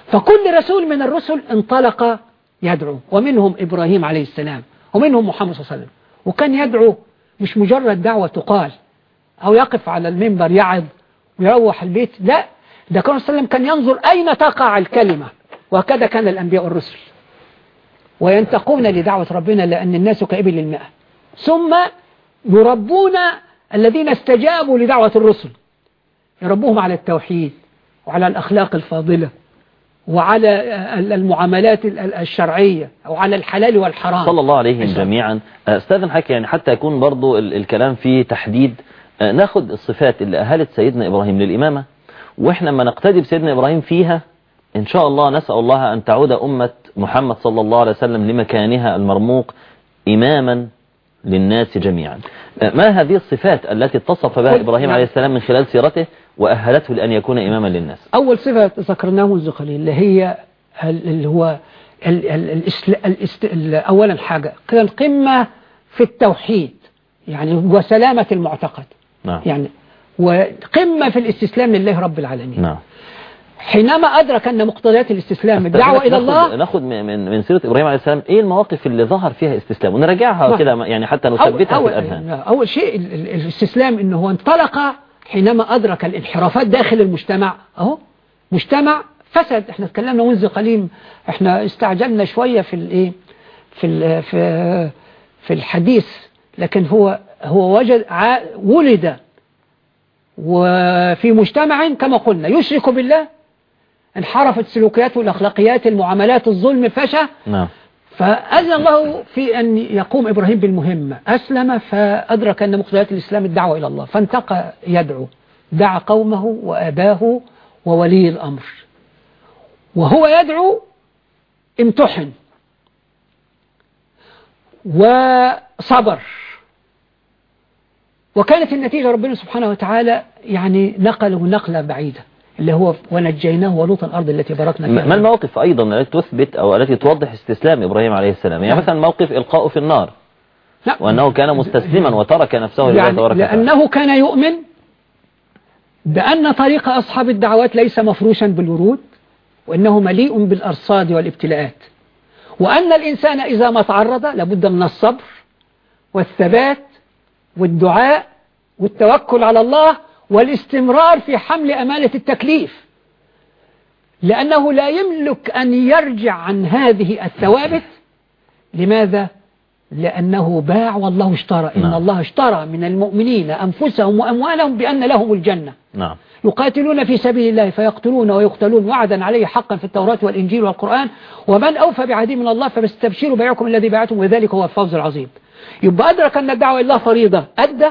فكل رسول من الرسل انطلق يدعو ومنهم إبراهيم عليه السلام ومنهم محمد صلى الله عليه وسلم. وكان يدعو مش مجرد دعوة تقال أو يقف على المنبر يعظ ويروح البيت لا. ده كان صلى الله عليه وسلم كان ينظر أين تقع الكلمة وهكذا كان الأنبياء الرسل وينتقون لدعوة ربنا لأن الناس كإبل الماء. ثم يربون الذين استجابوا لدعوة الرسل. يربوهم على التوحيد وعلى الأخلاق الفاضلة. وعلى المعاملات الشرعية وعلى الحلال والحرام
صلى الله عليهم. جميعا استاذن حكي يعني حتى يكون برضو ال- الكلام فيه تحديد ناخد الصفات اللي أهلت سيدنا إبراهيم للإمامة وإحنا ما نقتدي بسيدنا إبراهيم فيها إن شاء الله نسأل الله أن تعود أمة محمد صلى الله عليه وسلم لمكانها المرموق إماما للناس جميعا ما هذه الصفات التي اتصف بها إبراهيم
نعم.
عليه السلام من خلال سيرته وأهلته لأن يكون إماما للناس.
أول صفة ذكرناه منذ قليل اللي هي ال- اللي هو ال- ال- الإسل- الإست- ال- أولا حاجة كان القمة في التوحيد يعني وسلامة المعتقد.
نعم.
يعني وقمة في الاستسلام لله رب العالمين.
نعم.
حينما أدرك أن مقتضيات الاستسلام الدعوة إلى الله
ناخد من من سيرة إبراهيم عليه السلام إيه المواقف اللي ظهر فيها استسلام؟ ونراجعها
نعم.
كده يعني حتى نثبتها في الأذهان.
أول شيء ال- ال- الاستسلام أنه هو انطلق حينما أدرك الانحرافات داخل المجتمع أهو مجتمع فسد. إحنا اتكلمنا منذ قليل إحنا استعجلنا شوية في الإيه؟ في ال- في في الحديث لكن هو هو وجد ولد وفي مجتمع كما قلنا يشرك بالله. انحرفت سلوكياته الأخلاقيات المعاملات الظلم فشى
نعم.
فأذن الله في أن يقوم إبراهيم بالمهمة. أسلم فأدرك أن مقتضيات الإسلام الدعوة إلى الله. فانتقى يدعو. دعا قومه وأباه وولي الأمر. وهو يدعو امتحن. وصبر. وكانت النتيجة ربنا سبحانه وتعالى يعني نقله نقلة بعيدة. اللي هو ونجيناه ولوطا الأرض التي باركنا فيها.
ما المواقف أيضا التي تثبت أو التي توضح استسلام إبراهيم عليه السلام؟ يعني
نعم.
مثلا موقف إلقاؤه في النار.
لا.
وأنه كان مستسلما وترك نفسه لله
يعني
تبارك وتعالى.
لأنه كان يؤمن بأن طريق أصحاب الدعوات ليس مفروشا بالورود وإنه مليء بالأرصاد والابتلاءات. وأن الإنسان إذا ما تعرض لابد من الصبر والثبات والدعاء والتوكل على الله والاستمرار في حمل أمانة التكليف. لأنه لا يملك أن يرجع عن هذه الثوابت. لماذا؟ لأنه باع والله اشترى. إن
نعم.
الله اشترى من المؤمنين أنفسهم وأموالهم بأن لهم الجنة.
نعم.
يقاتلون في سبيل الله فيقتلون ويقتلون وعدا عليه حقا في التوراة والإنجيل والقرآن. ومن أوفى بعهده من الله فاستبشروا بيعكم الذي باعتم وذلك هو الفوز العظيم. يبقى أدرك أن الدعوة إلى الله فريضة. أدى.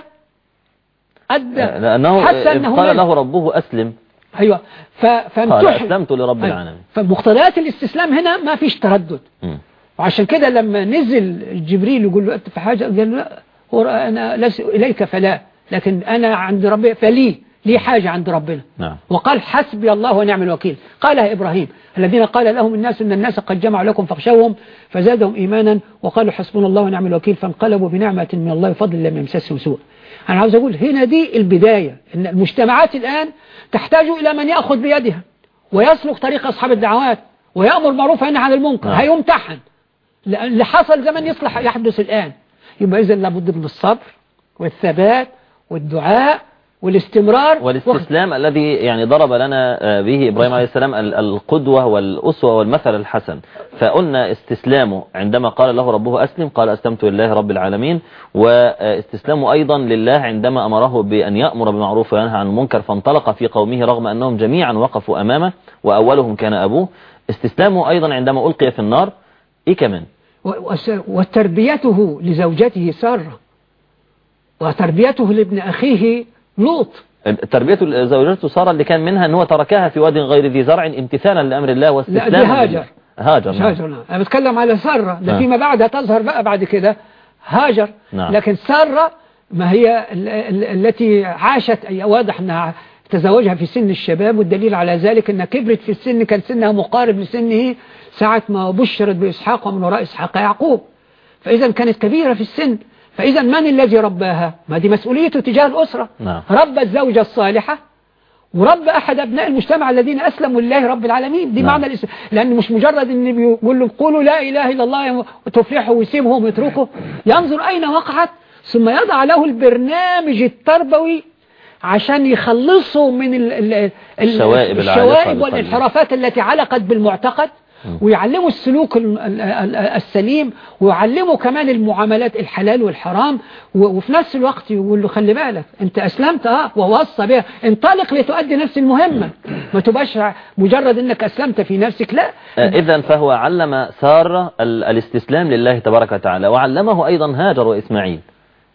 أدى.
لأنه
حتى أنه
قال. له ربه أسلم.
أيوة.
قال أسلمت لرب
أيوة.
العالمين.
فمقتضيات الاستسلام هنا ما فيش تردد.
مم.
وعشان كده لما نزل جبريل يقول له في حاجة؟ قال له لا. هو أنا لست إليك فلا. لكن أنا عند ربي فلي ليه حاجة عند ربنا.
نعم.
وقال حسبي الله ونعم الوكيل. قالها إبراهيم الذين قال لهم الناس إن الناس قد جمعوا لكم فاخشوهم فزادهم إيمانا وقالوا حسبنا الله ونعم الوكيل فانقلبوا بنعمة من الله وفضل لم يمسسهم سوء. أنا عاوز أقول هنا دي البداية إن المجتمعات الآن تحتاج إلى من يأخذ بيدها ويسلك طريق أصحاب الدعوات ويأمر معروف وينهى عن المنكر.
نعم.
هيمتحن اللي حصل زمان يصلح يحدث الآن. يبقى إذا لابد من الصبر والثبات والدعاء والاستمرار
والاستسلام الذي يعني ضرب لنا آه، به إبراهيم عليه السلام ال- القدوة والأسوة والمثل الحسن. فقلنا استسلامه عندما قال له ربه أسلم قال أسلمت لله رب العالمين. واستسلامه أيضا لله عندما أمره بأن يأمر بالمعروف وينهى عن المنكر فانطلق في قومه رغم أنهم جميعا وقفوا أمامه وأولهم كان أبوه. استسلامه أيضا عندما ألقي في النار إيه كمان
وتربيته لزوجته سارة وتربيته لابن أخيه لوط
تربية زوجته سارة اللي كان منها أنه تركها في واد غير ذي زرع امتثالا لأمر الله واستسلاما
لا، دي هاجر.
هاجر
مش
نعم.
هاجر نعم. أنا بتكلم على سارة ده
نعم.
فيما بعد هتظهر بقى بعد كده هاجر
نعم.
لكن سارة ما هي ال- ال- التي عاشت أي واضح أنها تزوجها في سن الشباب والدليل على ذلك أنها كبرت في السن كان سنها مقارب لسنه ساعة ما بشرت بإسحاق ومن وراء إسحاق يعقوب فإذا كانت كبيرة في السن فإذا من الذي رباها؟ ما دي مسؤوليته تجاه الأسرة.
نعم.
رب الزوجة الصالحة ورب أحد أبناء المجتمع الذين أسلموا لله رب العالمين. دي
نعم.
معنى الإسلام. لأن مش مجرد أن بيقول لهم قولوا لا إله إلا الله وتفلحوا ويسيبهم ويتركوا ينظر أين وقعت؟ ثم يضع له البرنامج التربوي عشان يخلصوا من ال ال ال
الشوائب
الشوائب. والانحرافات التي علقت بالمعتقد. ويعلموا السلوك ال- ال- ال- السليم ويعلموا كمان المعاملات الحلال والحرام وفي نفس الوقت يقول له خلي بالك انت أسلمت آه ووصى بها. انطلق لتؤدي نفس المهمة. ما تبقاش مجرد إنك أسلمت في نفسك لا.
إذا فهو علم سارة ال- الاستسلام لله تبارك وتعالى وعلمه أيضا هاجر وإسماعيل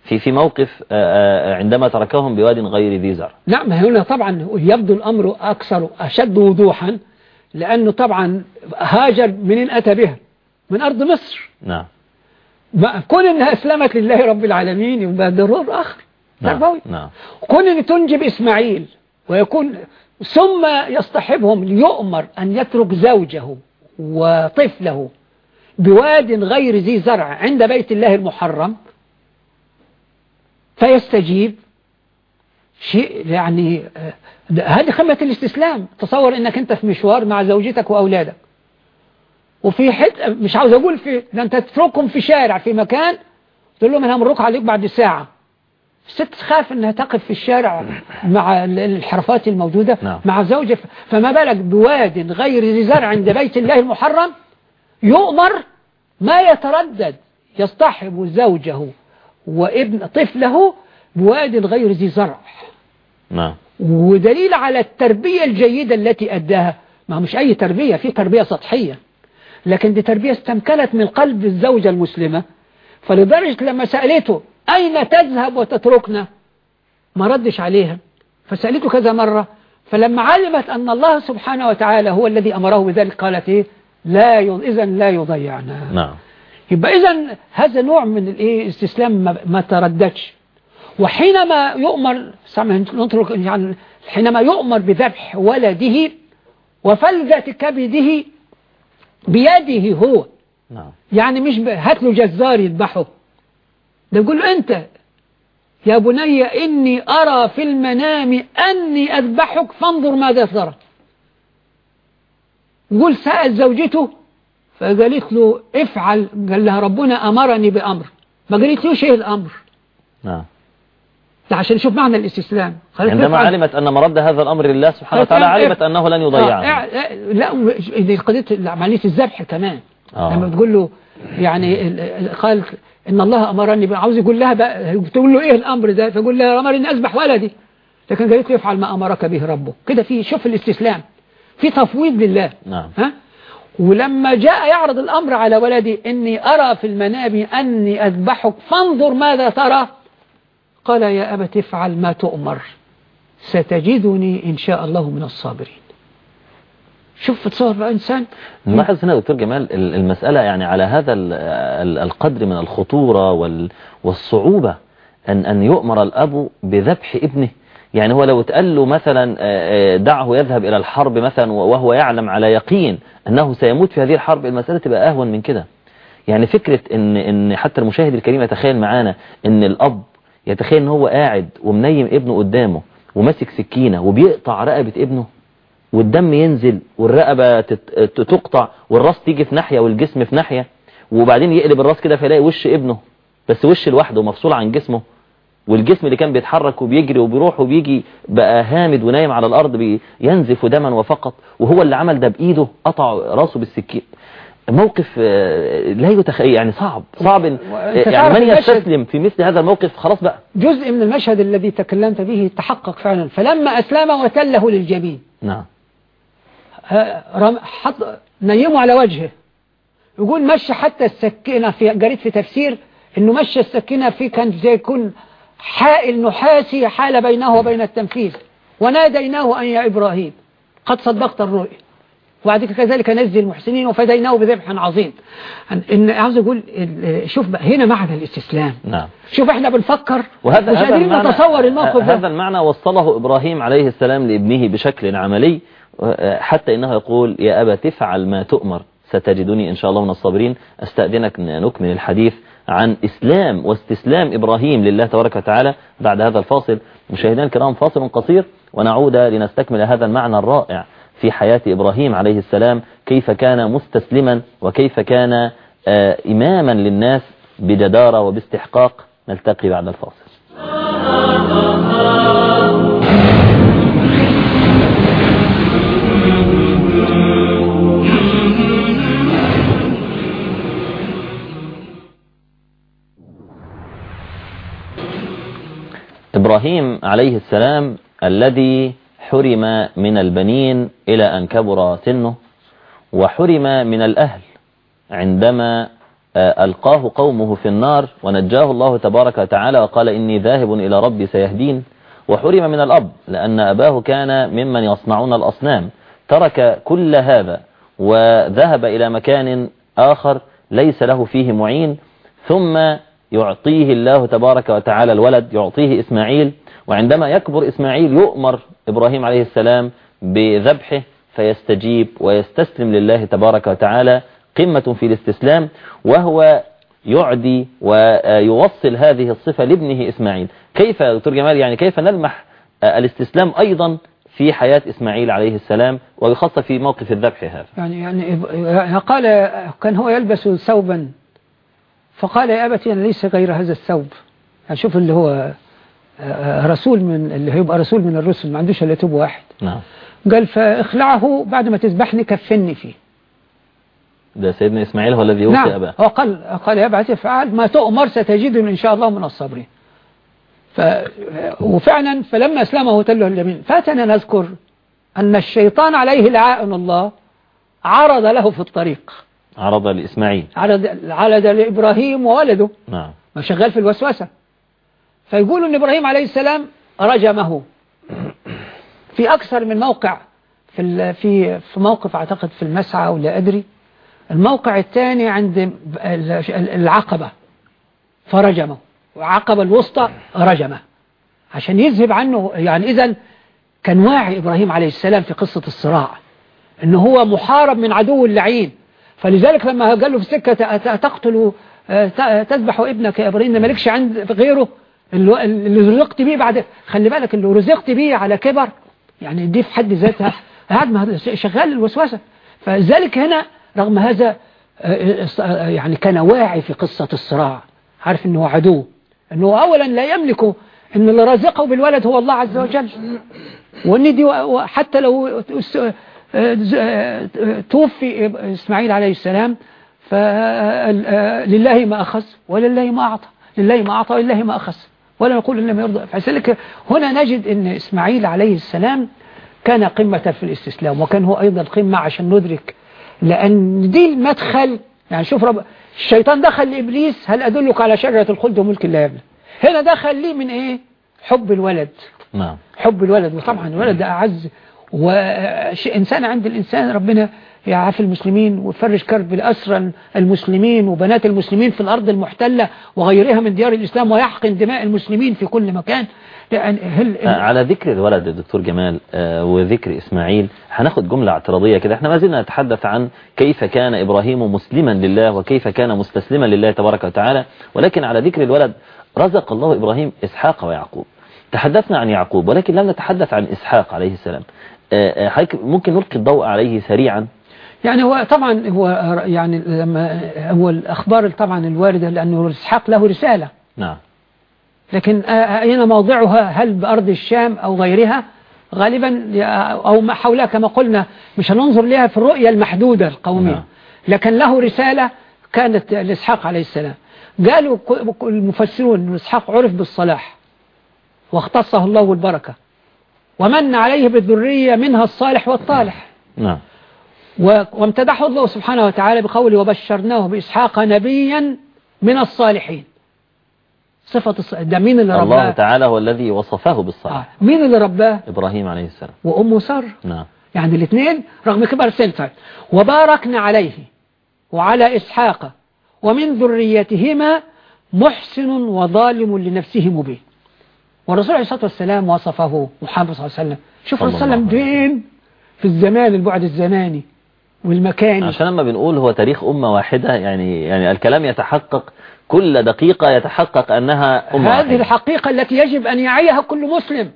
في في موقف آه، آه، عندما تركهم بواد غير ذي زرع.
نعم هنا طبعا يبدو الأمر أكثر أشد وضوحا لأنه طبعا هاجر منين أتى بها من أرض مصر.
نعم.
كون إنها أسلمت لله رب العالمين يبقى ده ضرر آخر.
نعم
تربوي.
نعم.
كون إن تنجب إسماعيل ويكون ثم يصطحبهم ليؤمر أن يترك زوجه وطفله بواد غير ذي زرع عند بيت الله المحرم فيستجيب شيء يعني آه، هذه قمة الاستسلام. تصور إنك أنت في مشوار مع زوجتك وأولادك. وفي حتة مش عاوز أقول في ده أنت تتركهم في شارع في مكان تقول لهم أنا همرك عليك بعد ساعة. الست تخاف إنها تقف في الشارع مع ال- الانحرافات الموجودة
نعم.
مع زوجة. فما بالك بواد غير ذي زرع عند بيت الله المحرم؟ يؤمر ما يتردد. يصطحب زوجه وابن طفله بواد غير ذي زرع.
نعم.
ودليل على التربية الجيدة التي أداها. ما مش أي تربية في تربية سطحية. لكن دي تربية استمكنت من قلب الزوجة المسلمة. فلدرجة لما سألته أين تذهب وتتركنا؟ ما ردش عليها. فسألته كذا مرة. فلما علمت أن الله سبحانه وتعالى هو الذي أمره بذلك قالت إيه؟ لا إذا لا يضيعنا.
نعم.
يبقى إذا هذا نوع من الإيه؟ استسلام ما, ما ترددش. وحينما يؤمر نترك يعني حينما يؤمر بذبح ولده وفلذة كبده بيده هو.
نعم.
يعني مش هات له جزار يذبحه. ده يقول له أنت يا بني إني أرى في المنام أني أذبحك فانظر ماذا ترى يقول سأل زوجته فقالت له افعل قال لها ربنا أمرني بأمر. ما قالت له إيه الأمر.
نعم.
ده عشان نشوف معنى الاستسلام. قالت
عندما. علمت أن مرد هذا الأمر لله سبحانه
قالت
وتعالى علمت أنه لن
آه،
يضيعها
آه، لا و- دي قضيه عمليه الذبح كمان.
آه.
لما تقول له يعني ال- ال- قال إن الله أمرني بقى عاوز يقول لها بقى تقول له إيه الأمر ده؟ فيقول لها أمرني أذبح ولدي. لكن قالت له افعل ما أمرك به ربك. كده في شوف الاستسلام. في تفويض لله.
نعم.
ها؟ ولما جاء يعرض الأمر على ولدي إني أرى في المنام أني أذبحك فانظر ماذا ترى. قال يا أبت افعل ما تؤمر. ستجدني إن شاء الله من الصابرين. شوف تصور بقى إنسان.
نلاحظ هنا دكتور جمال ال- المسألة يعني على هذا ال- ال- القدر من الخطورة وال- والصعوبة أن أن يؤمر الأب بذبح ابنه. يعني هو لو اتقال له مثلا آه، آه، دعه يذهب إلى الحرب مثلا وهو يعلم على يقين أنه سيموت في هذه الحرب المسألة تبقى أهون من كده. يعني فكرة ان, إن حتى المشاهد الكريم يتخيل معانا إن الأب يتخيل إن هو قاعد ومنيم ابنه قدامه وماسك سكينة وبيقطع رقبة ابنه والدم ينزل والرقبة تقطع والراس تيجي في ناحية والجسم في ناحية وبعدين يقلب الراس كده فيلاقي وش ابنه بس وش لوحده مفصول عن جسمه والجسم اللي كان بيتحرك وبيجري وبيروح وبيجي بقى هامد ونايم على الأرض بينزف دما وفقط وهو اللي عمل ده بإيده قطع راسه بالسكين موقف آه، لا يتخيل يعني صعب صعب
وأنت
يعني من يستسلم في مثل هذا الموقف؟ خلاص بقى.
جزء من المشهد الذي تكلمت به تحقق فعلا. فلما أسلم وتله للجبين.
نعم.
حط نيمه على وجهه. يقول مشى حتى السكينة في قريت في تفسير إنه مشى السكينة في كان زي يكون حائل نحاسي حال بينه وبين التنفيذ. وناديناه أن يا إبراهيم قد صدقت الرؤيا. وبعد كذلك نزل المحسنين وفديناه بذبح عظيم. ان عاوز أقول شوف بقى هنا معنى الاستسلام.
نعم.
شوف إحنا بنفكر
وهذا
مش
هذا
قادرين
المعنى
نتصور الموقف
هذا
ده
المعنى وصله إبراهيم عليه السلام لابنه بشكل عملي حتى إنه يقول يا أبا تفعل ما تؤمر. ستجدني إن شاء الله من الصابرين. أستأذنك أن نكمل الحديث عن إسلام واستسلام إبراهيم لله تبارك وتعالى بعد هذا الفاصل. مشاهدينا الكرام فاصل قصير ونعود لنستكمل هذا المعنى الرائع. في حياة إبراهيم عليه السلام كيف كان مستسلما وكيف كان آه، إماما للناس بجدارة وباستحقاق نلتقي بعد الفاصل. إبراهيم عليه السلام الذي حرم من البنين إلى أن كبر سنه وحرم من الأهل عندما آه، ألقاه قومه في النار ونجاه الله تبارك وتعالى وقال إني ذاهب إلى ربي سيهدين وحرم من الأب لأن أباه كان ممن يصنعون الأصنام. ترك كل هذا وذهب إلى مكان آخر ليس له فيه معين ثم يعطيه الله تبارك وتعالى الولد يعطيه إسماعيل وعندما يكبر إسماعيل يؤمر إبراهيم عليه السلام بذبحه فيستجيب ويستسلم لله تبارك وتعالى قمة في الاستسلام وهو يعدي ويوصل هذه الصفة لابنه إسماعيل. كيف يا دكتور جمال؟ يعني كيف نلمح الاستسلام أيضا في حياة إسماعيل عليه السلام وخاصة في موقف الذبح هذا؟
يعني يعني قال كان هو يلبس ثوبا. فقال يا أبتي أنا ليس غير هذا الثوب. يعني شوف اللي هو رسول من اللي هيبقى رسول من الرسل ما عندوش إلا توب واحد.
نعم.
قال فاخلعه بعد ما تذبحني كفني فيه.
ده سيدنا إسماعيل هو الذي يوصي
نعم.
أباه.
هو قال قال يا أبعتي افعل ما تؤمر ستجدني إن شاء الله من الصابرين ف وفعلا فلما أسلمه تله اليمين. فأتنا نذكر أن الشيطان عليه لعائن الله عرض له في الطريق.
عرض لإسماعيل.
عرض عرض لإبراهيم وولده.
نعم.
ما شغال في الوسوسة. فيقول أن إبراهيم عليه السلام رجمه. في أكثر من موقع في في في موقف أعتقد في المسعى أو لا أدري. الموقع الثاني عند ال- ال- العقبة. فرجمه. وعقبة الوسطى رجمه. عشان يذهب عنه يعني إذا كان واعي إبراهيم عليه السلام في قصة الصراع. إن هو محارب من عدو اللعين. فلذلك لما قال له في السكة تقتل آه، تذبح ابنك يا إبراهيم؟ ما مالكش عند غيره. اللي رزقت بيه بعد خلي بالك اللي رزقت بيه على كبر يعني دي في حد ذاتها ما شغال الوسوسة. فذلك هنا رغم هذا آه، آه، يعني كان واعي في قصة الصراع. عارف إنه عدو. إنه اولا لا يملك إن اللي رازقه بالولد هو الله عز وجل. وان دي حتى لو توفي إسماعيل عليه السلام فلله ما أخذ ولله ما أعطى. لله ما أعطى ولله ما أخذ. ولا نقول لم يرضى. فلذلك هنا نجد إن إسماعيل عليه السلام كان قمة في الاستسلام وكان هو أيضا قمة عشان ندرك. لأن دي المدخل يعني شوف رب الشيطان دخل لإبليس هل أدلك على شجرة الخلد وملك لا يبلى هنا دخل ليه من إيه؟ حب الولد.
نعم.
حب الولد. وطبعا الولد ده أعز وإنسان عند الإنسان ربنا يعافي المسلمين ويفرج كرب الأسرى المسلمين وبنات المسلمين في الأرض المحتلة وغيرها من ديار الإسلام ويحقن دماء المسلمين في كل مكان. هل
على ذكر الولد دكتور جمال آه، وذكر إسماعيل هناخد جملة اعتراضية كده. إحنا ما زلنا نتحدث عن كيف كان إبراهيم مسلما لله وكيف كان مستسلما لله تبارك وتعالى. ولكن على ذكر الولد رزق الله إبراهيم إسحاق ويعقوب. تحدثنا عن يعقوب ولكن لم نتحدث عن إسحاق عليه السلام. آه، آه، حضرتك ممكن نلقي الضوء عليه سريعا؟
يعني هو طبعا هو يعني لما هو الأخبار طبعا الواردة لأنه إسحاق له رسالة.
نعم.
لكن أين موضعها؟ هل بأرض الشام أو غيرها؟ غالبا أو ما حولها كما قلنا مش هننظر لها في الرؤية المحدودة القومية.
نعم.
لكن له رسالة كانت لإسحاق عليه السلام. قالوا المفسرون أن إسحاق عرف بالصلاح واختصه الله بالبركة. ومن عليه بالذرية منها الصالح والطالح.
نعم.
وامتدحه الله سبحانه وتعالى بقوله وبشرناه بإسحاق نبيا من الصالحين. صفة الص... ده مين اللي رباه؟
الله تعالى هو الذي وصفه بالصلاح
آه. مين اللي رباه؟
إبراهيم عليه السلام.
وأمه سارة
نعم.
يعني الاثنين رغم كبر سن طيب. وباركنا عليه وعلى إسحاق ومن ذريتهما محسن وظالم لنفسه مبين. والرسول عليه الصلاة والسلام وصفه محمد صلى الله عليه وسلم. شوف الرسول صلى الله عليه وسلم. فين؟ في الزمان البعد الزماني والمكاني.
عشان لما بنقول هو تاريخ أمة واحدة يعني يعني الكلام يتحقق كل دقيقة يتحقق أنها أمة
هذه
واحدة.
الحقيقة التي يجب أن يعيها كل مسلم.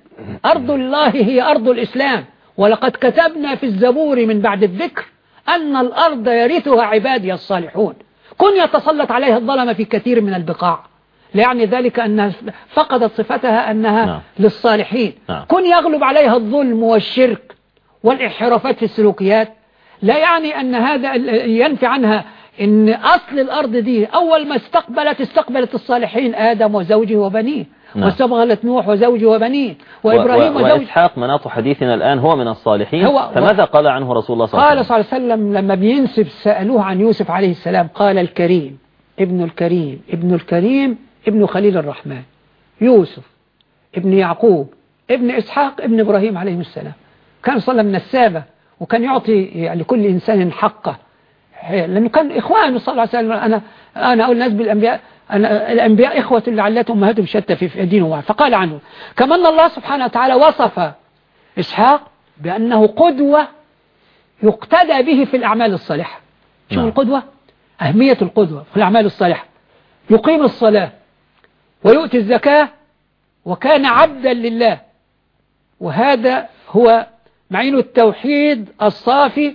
أرض الله هي أرض الإسلام. ولقد كتبنا في الزبور من بعد الذكر أن الأرض يرثها عبادي الصالحون. كن يتسلط عليها الظلم في كثير من البقاع. لا يعني ذلك أنها فقدت صفتها أنها
نعم.
للصالحين
نعم.
كن يغلب عليها الظلم والشرك والانحرافات في السلوكيات لا يعني أن هذا ينفي عنها إن أصل الأرض دي أول ما استقبلت استقبلت الصالحين آدم وزوجه وبنيه
نعم.
واستقبلت نوح وزوجه وبنيه وإبراهيم
و...
وزوجه
وإسحاق مناط حديثنا الآن هو من الصالحين
هو-
فماذا قال عنه رسول الله صلى الله عليه
قال
وسلم
صلى الله عليه وسلم لما بينسب سألوه عن يوسف عليه السلام قال الكريم ابن الكريم ابن الكريم ابن خليل الرحمن يوسف ابن يعقوب ابن إسحاق ابن إبراهيم عليه السلام. كان صلى من السابة وكان يعطي لكل إنسان حقه. لأنه كان إخوانه صلى الله عليه وسلم. أنا أنا أقول الناس بالأنبياء أنا الأنبياء إخوة لعلتهم أمهاتهم شتى في دينهم واحد فقال عنه كما أن الله سبحانه وتعالى وصف إسحاق بأنه قدوة يقتدى به في الأعمال الصالحة. شو
نعم.
القدوة؟ أهمية القدوة في الأعمال الصالحة. يقيم الصلاة. ويؤتي الزكاة وكان عبدا لله. وهذا هو معين التوحيد الصافي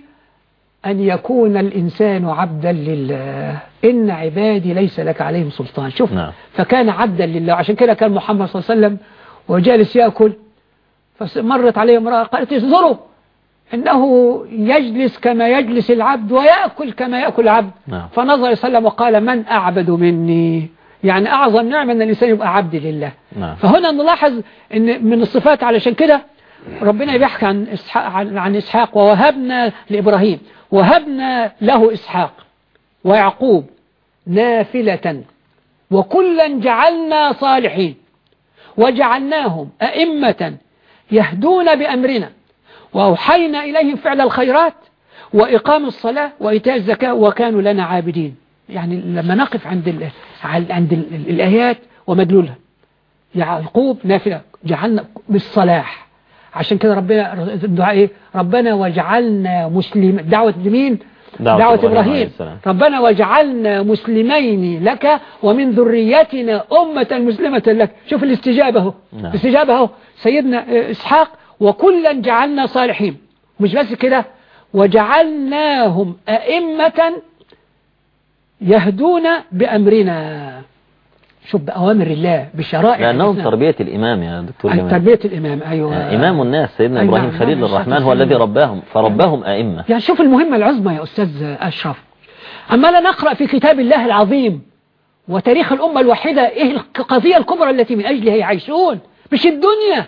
أن يكون الإنسان عبدا لله. إن عبادي ليس لك عليهم سلطان. شوف
نعم.
فكان عبدا لله. عشان كده كان محمد صلى الله عليه وسلم وجالس يأكل فمرت عليه امرأة قالت انظروا إنه يجلس كما يجلس العبد ويأكل كما يأكل العبد.
نعم.
فنظر وسلم وقال من أعبد مني؟ يعني أعظم نعمة أن الإنسان يبقى عبد لله.
نعم.
فهنا نلاحظ أن من الصفات علشان كده ربنا بيحكي عن إسحاق, عن إسحاق ووهبنا لإبراهيم. وهبنا له إسحاق ويعقوب نافلة وكلا جعلنا صالحين وجعلناهم أئمة يهدون بأمرنا وأوحينا إليهم فعل الخيرات وإقام الصلاة وإيتاء الزكاة وكانوا لنا عابدين. يعني لما نقف عند عند ال الآيات ومدلولها. يعقوب نافلة جعلنا بالصلاح. عشان كده ربنا الدعاء إيه؟ ربنا وجعلنا مسلم دعوة مين؟
دعوة
دعوة
إبراهيم.
ربنا وجعلنا مسلمين لك ومن ذريتنا أمة مسلمة لك. شوف الاستجابة أهو.
نعم.
الاستجابة أهو. سيدنا إسحاق وكلا جعلنا صالحين. مش بس كده. وجعلناهم أئمة يهدون بأمرنا. شوف بأوامر الله بشرائع
لأنهم. تربية الإمام يا دكتور جمال.
تربية الإمام أيوة.
آه، إمام الناس سيدنا
أي
إبراهيم خليل الرحمن هو الذي. رباهم فرباهم أئمة.
يعني شوف المهمة العظمى يا أستاذ أشرف. أما لا نقرأ في كتاب الله العظيم وتاريخ الأمة الواحدة إيه القضية الكبرى التي من أجلها يعيشون؟ مش الدنيا.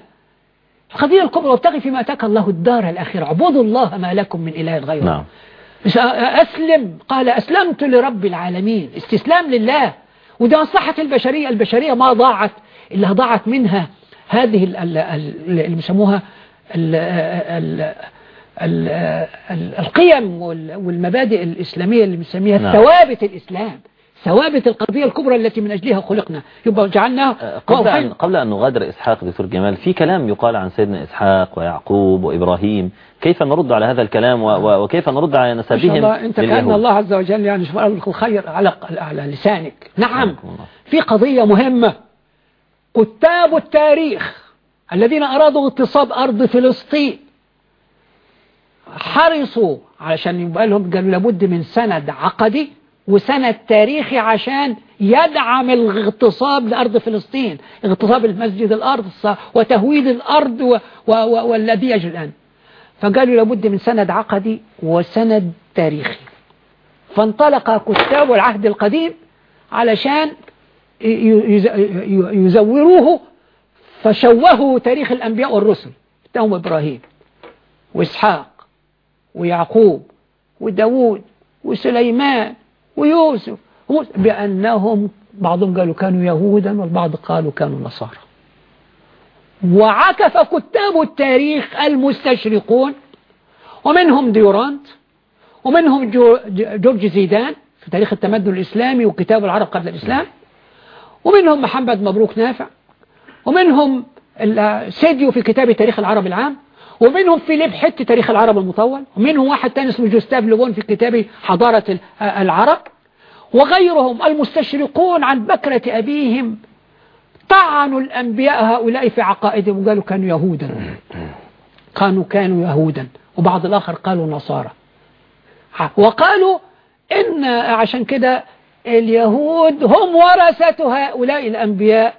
القضية الكبرى وابتغي فيما أتاك الله الدار الأخيرة. اعبدوا الله ما لكم من إله غيره.
نعم.
مش أسلم. قال أسلمت لرب العالمين. استسلام لله. وده مصلحة البشرية. البشرية ما ضاعت إلا ضاعت منها هذه ال- ال- ال- اللي بيسموها ال- ال- ال- ال- القيم وال- والمبادئ الإسلامية اللي بنسميها
نعم.
ثوابت الإسلام. ثوابت القضية الكبرى التي من أجلها خلقنا. يبقى جعلناها
قبل أن, قبل أن نغادر إسحاق دكتور جمال في كلام يقال عن سيدنا إسحاق ويعقوب وإبراهيم. كيف نرد على هذا الكلام وكيف نرد على
ما شاء
نسبهم
الله أنت كأن؟ الله عز وجل يعني شوف الخير على على لسانك. نعم. في قضية مهمة. كتاب التاريخ الذين أرادوا اغتصاب أرض فلسطين حرصوا علشان يبقى لهم قالوا لابد من سند عقدي وسند تاريخي عشان يدعم الاغتصاب لأرض فلسطين. اغتصاب المسجد الأرض وتهويد الأرض والذي يجري الآن. فقالوا لابد من سند عقدي وسند تاريخي. فانطلق كتاب العهد القديم علشان يزوروه فشوهوا تاريخ الأنبياء والرسل. بتاعهم إبراهيم وإسحاق ويعقوب وداود وسليمان ويوسف. بأنهم بعضهم قالوا كانوا يهودا والبعض قالوا كانوا نصارى. وعكف كتاب التاريخ المستشرقون ومنهم ديورانت ومنهم جو- جورج زيدان في تاريخ التمدن الإسلامي وكتاب العرب قبل الإسلام ومنهم محمد مبروك نافع ومنهم سيديو في كتاب تاريخ العرب العام ومنهم فيليب حتي تاريخ العرب المطول ومنهم واحد تاني اسمه جوستاف لوبون في كتاب حضارة ال- العرب وغيرهم المستشرقون عن بكرة أبيهم طعنوا الأنبياء هؤلاء في عقائدهم وقالوا كانوا يهودا. كانوا كانوا يهودا وبعض الآخر قالوا نصارى. وقالوا إن عشان كده اليهود هم ورثة هؤلاء الأنبياء.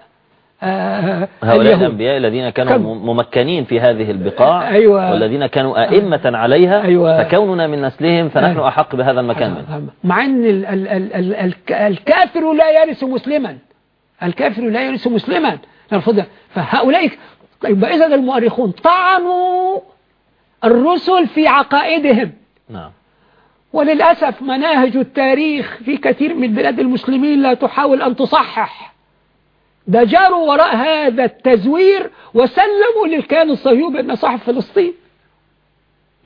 هؤلاء
اليهود.
الأنبياء الذين كانوا ممكنين في هذه البقاع
أيوة.
والذين كانوا أئمة عليها
أيوة.
فكوننا من نسلهم فنحن
أيوة.
أحق بهذا المكان. منه
مع إن ال ال ال ال ال الكافر لا يرث مسلما. الكافر لا يرث مسلما. نرفضها فهؤلاء يبقى إذا المؤرخون طعنوا الرسل في عقائدهم.
نعم.
وللأسف مناهج التاريخ في كثير من بلاد المسلمين لا تحاول أن تصحح. ده جاروا وراء هذا التزوير وسلموا للكيان الصهيوني بأن صاحب فلسطين.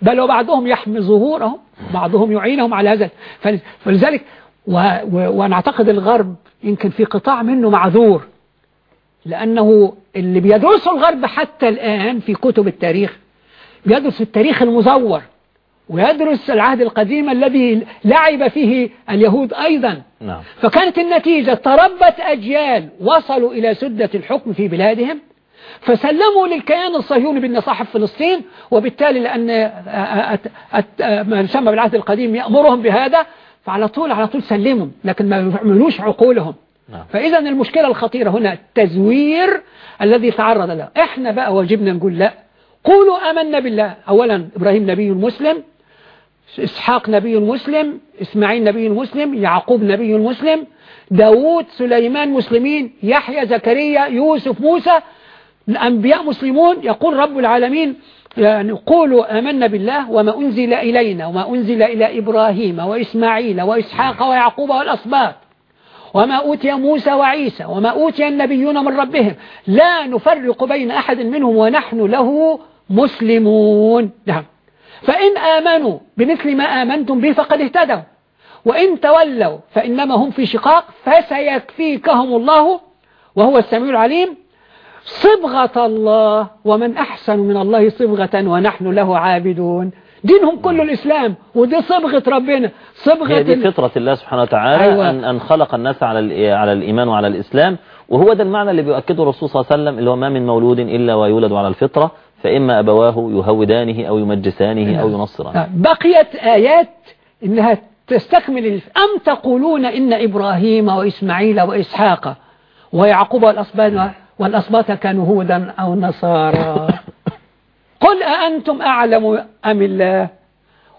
بل وبعضهم يحمي ظهورهم بعضهم يعينهم على هذا. فل- فلذلك وأنا أعتقد الغرب يمكن في قطاع منه معذور لأنه اللي بيدرسه الغرب حتى الآن في كتب التاريخ بيدرس التاريخ المزور. ويدرس العهد القديم الذي لعب فيه اليهود أيضا.
نعم.
فكانت النتيجة تربت أجيال وصلوا إلى سدة الحكم في بلادهم فسلموا للكيان الصهيوني بأن صاحب فلسطين وبالتالي لأن ما يسمى بالعهد القديم يأمرهم بهذا فعلى طول على طول سلموا لكن ما يعملوش عقولهم.
نعم.
فإذا المشكلة الخطيرة هنا التزوير الذي تعرض له. إحنا بقى واجبنا نقول لا. قولوا آمنا بالله. أولا إبراهيم نبي مسلم إسحاق نبي مسلم إسماعيل نبي مسلم يعقوب نبي مسلم داود سليمان مسلمين يحيى زكريا يوسف موسى. الأنبياء مسلمون يقول رب العالمين يعني قولوا آمنا بالله وما أنزل إلينا وما أنزل إلى إبراهيم وإسماعيل وإسحاق ويعقوب والأصباط. وما أوتي موسى وعيسى وما أوتي النبيون من ربهم. لا نفرق بين أحد منهم ونحن له مسلمون. نعم. فإن آمنوا بمثل ما آمنتم به فقد اهتدوا. وإن تولوا فإنما هم في شقاق فسيكفيكهم الله وهو السميع العليم. صبغة الله ومن أحسن من الله صبغة ونحن له عابدون. دينهم كله الإسلام ودي صبغة ربنا. صبغة
هي دي فطرة الله سبحانه وتعالى
أيوة.
أن أن خلق الناس على على الإيمان وعلى الإسلام. وهو ده المعنى اللي بيؤكده الرسول صلى الله عليه وسلم اللي هو ما من مولود إلا ويولد على الفطرة. فإما أبواه يهودانه أو يمجسانه أو ينصرانه.
بقيت آيات إنها تستكمل أم تقولون إن إبراهيم وإسماعيل وإسحاق ويعقوب والأسباط والأسباط كانوا هودا أو نصارى؟ قل أأنتم أعلم أم الله؟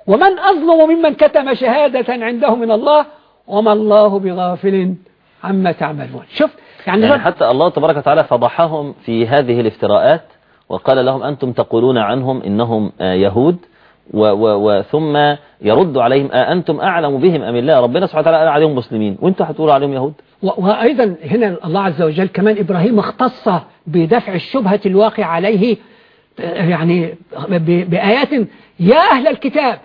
ومن أظلم ممن كتم شهادة عنده من الله؟ وما الله بغافل عما تعملون. شوف يعني,
يعني حتى الله تبارك وتعالى فضحهم في هذه الافتراءات وقال لهم أنتم تقولون عنهم إنهم آه، يهود. و و وثم يرد عليهم أنتم أعلم بهم أم الله؟ ربنا سبحانه وتعالى قال عليهم مسلمين. وأنتم هتقولوا عليهم يهود؟
وأيضا هنا الله عز وجل كمان إبراهيم اختص بدفع الشبهة الواقع عليه يعني ب- بآيات يا أهل الكتاب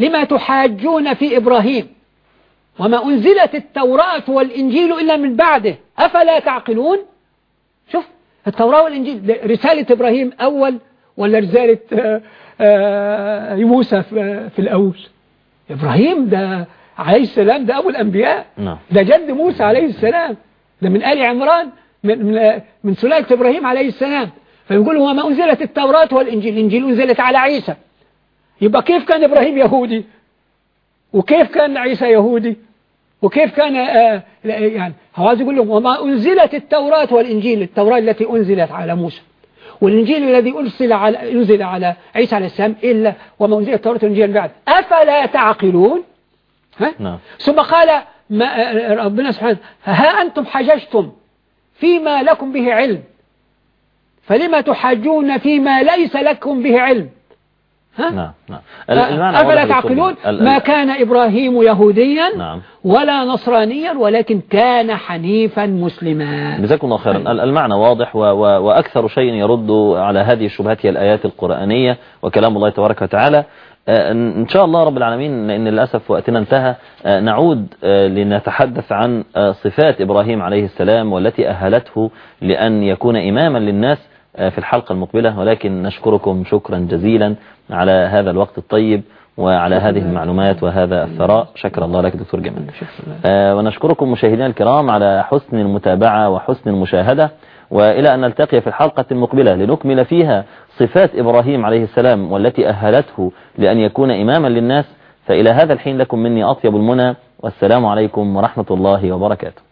لما تحاجون في إبراهيم؟ وما أنزلت التوراة والإنجيل إلا من بعده أفلا تعقلون؟ شوف التوراة والإنجيل. رسالة إبراهيم أول ولا رسالة آه، آه، موسى في الأول؟ إبراهيم ده عليه السلام ده أبو الأنبياء.
نعم.
ده جد موسى عليه السلام. ده من آل عمران من من, من سلالة إبراهيم عليه السلام. فيقول وما أنزلت التوراة والإنجيل الإنجيل أنزلت على عيسى. يبقى كيف كان إبراهيم يهودي؟ وكيف كان عيسى يهودي؟ وكيف كان آه يعني هو عايز يقول لهم وما أنزلت التوراة والإنجيل التوراة التي أنزلت على موسى والإنجيل الذي أنزل على أنزل على عيسى عليه السلام إلا وما أنزلت التوراة والإنجيل من بعد أفلا تعقلون ها؟
نعم
ثم قال ما آه، ربنا سبحانه ها أنتم حججتم فيما لكم به علم فلما تحاجون فيما ليس لكم به علم؟
نعم نعم. المعنى واضح
أفلا تعقلون؟ ما كان إبراهيم يهوديا
نعم.
ولا نصرانيا ولكن كان حنيفا مسلما.
جزاكم الله خيرا. ال- المعنى واضح و و وأكثر شيء يرد على هذه الشبهات هي الآيات القرآنية وكلام الله تبارك وتعالى. إن شاء الله رب العالمين لأن للأسف وقتنا انتهى نعود لنتحدث عن صفات إبراهيم عليه السلام والتي أهلته لأن يكون إماما للناس. في الحلقة المقبلة ولكن نشكركم شكرا جزيلا على هذا الوقت الطيب وعلى هذه المعلومات وهذا الثراء. شكر الله لك دكتور جمال آه، ونشكركم مشاهدينا الكرام على حسن المتابعة وحسن المشاهدة. وإلى أن نلتقي في الحلقة المقبلة لنكمل فيها صفات إبراهيم عليه السلام والتي أهلته لأن يكون إماما للناس. فإلى هذا الحين لكم مني أطيب المنى والسلام عليكم ورحمة الله وبركاته.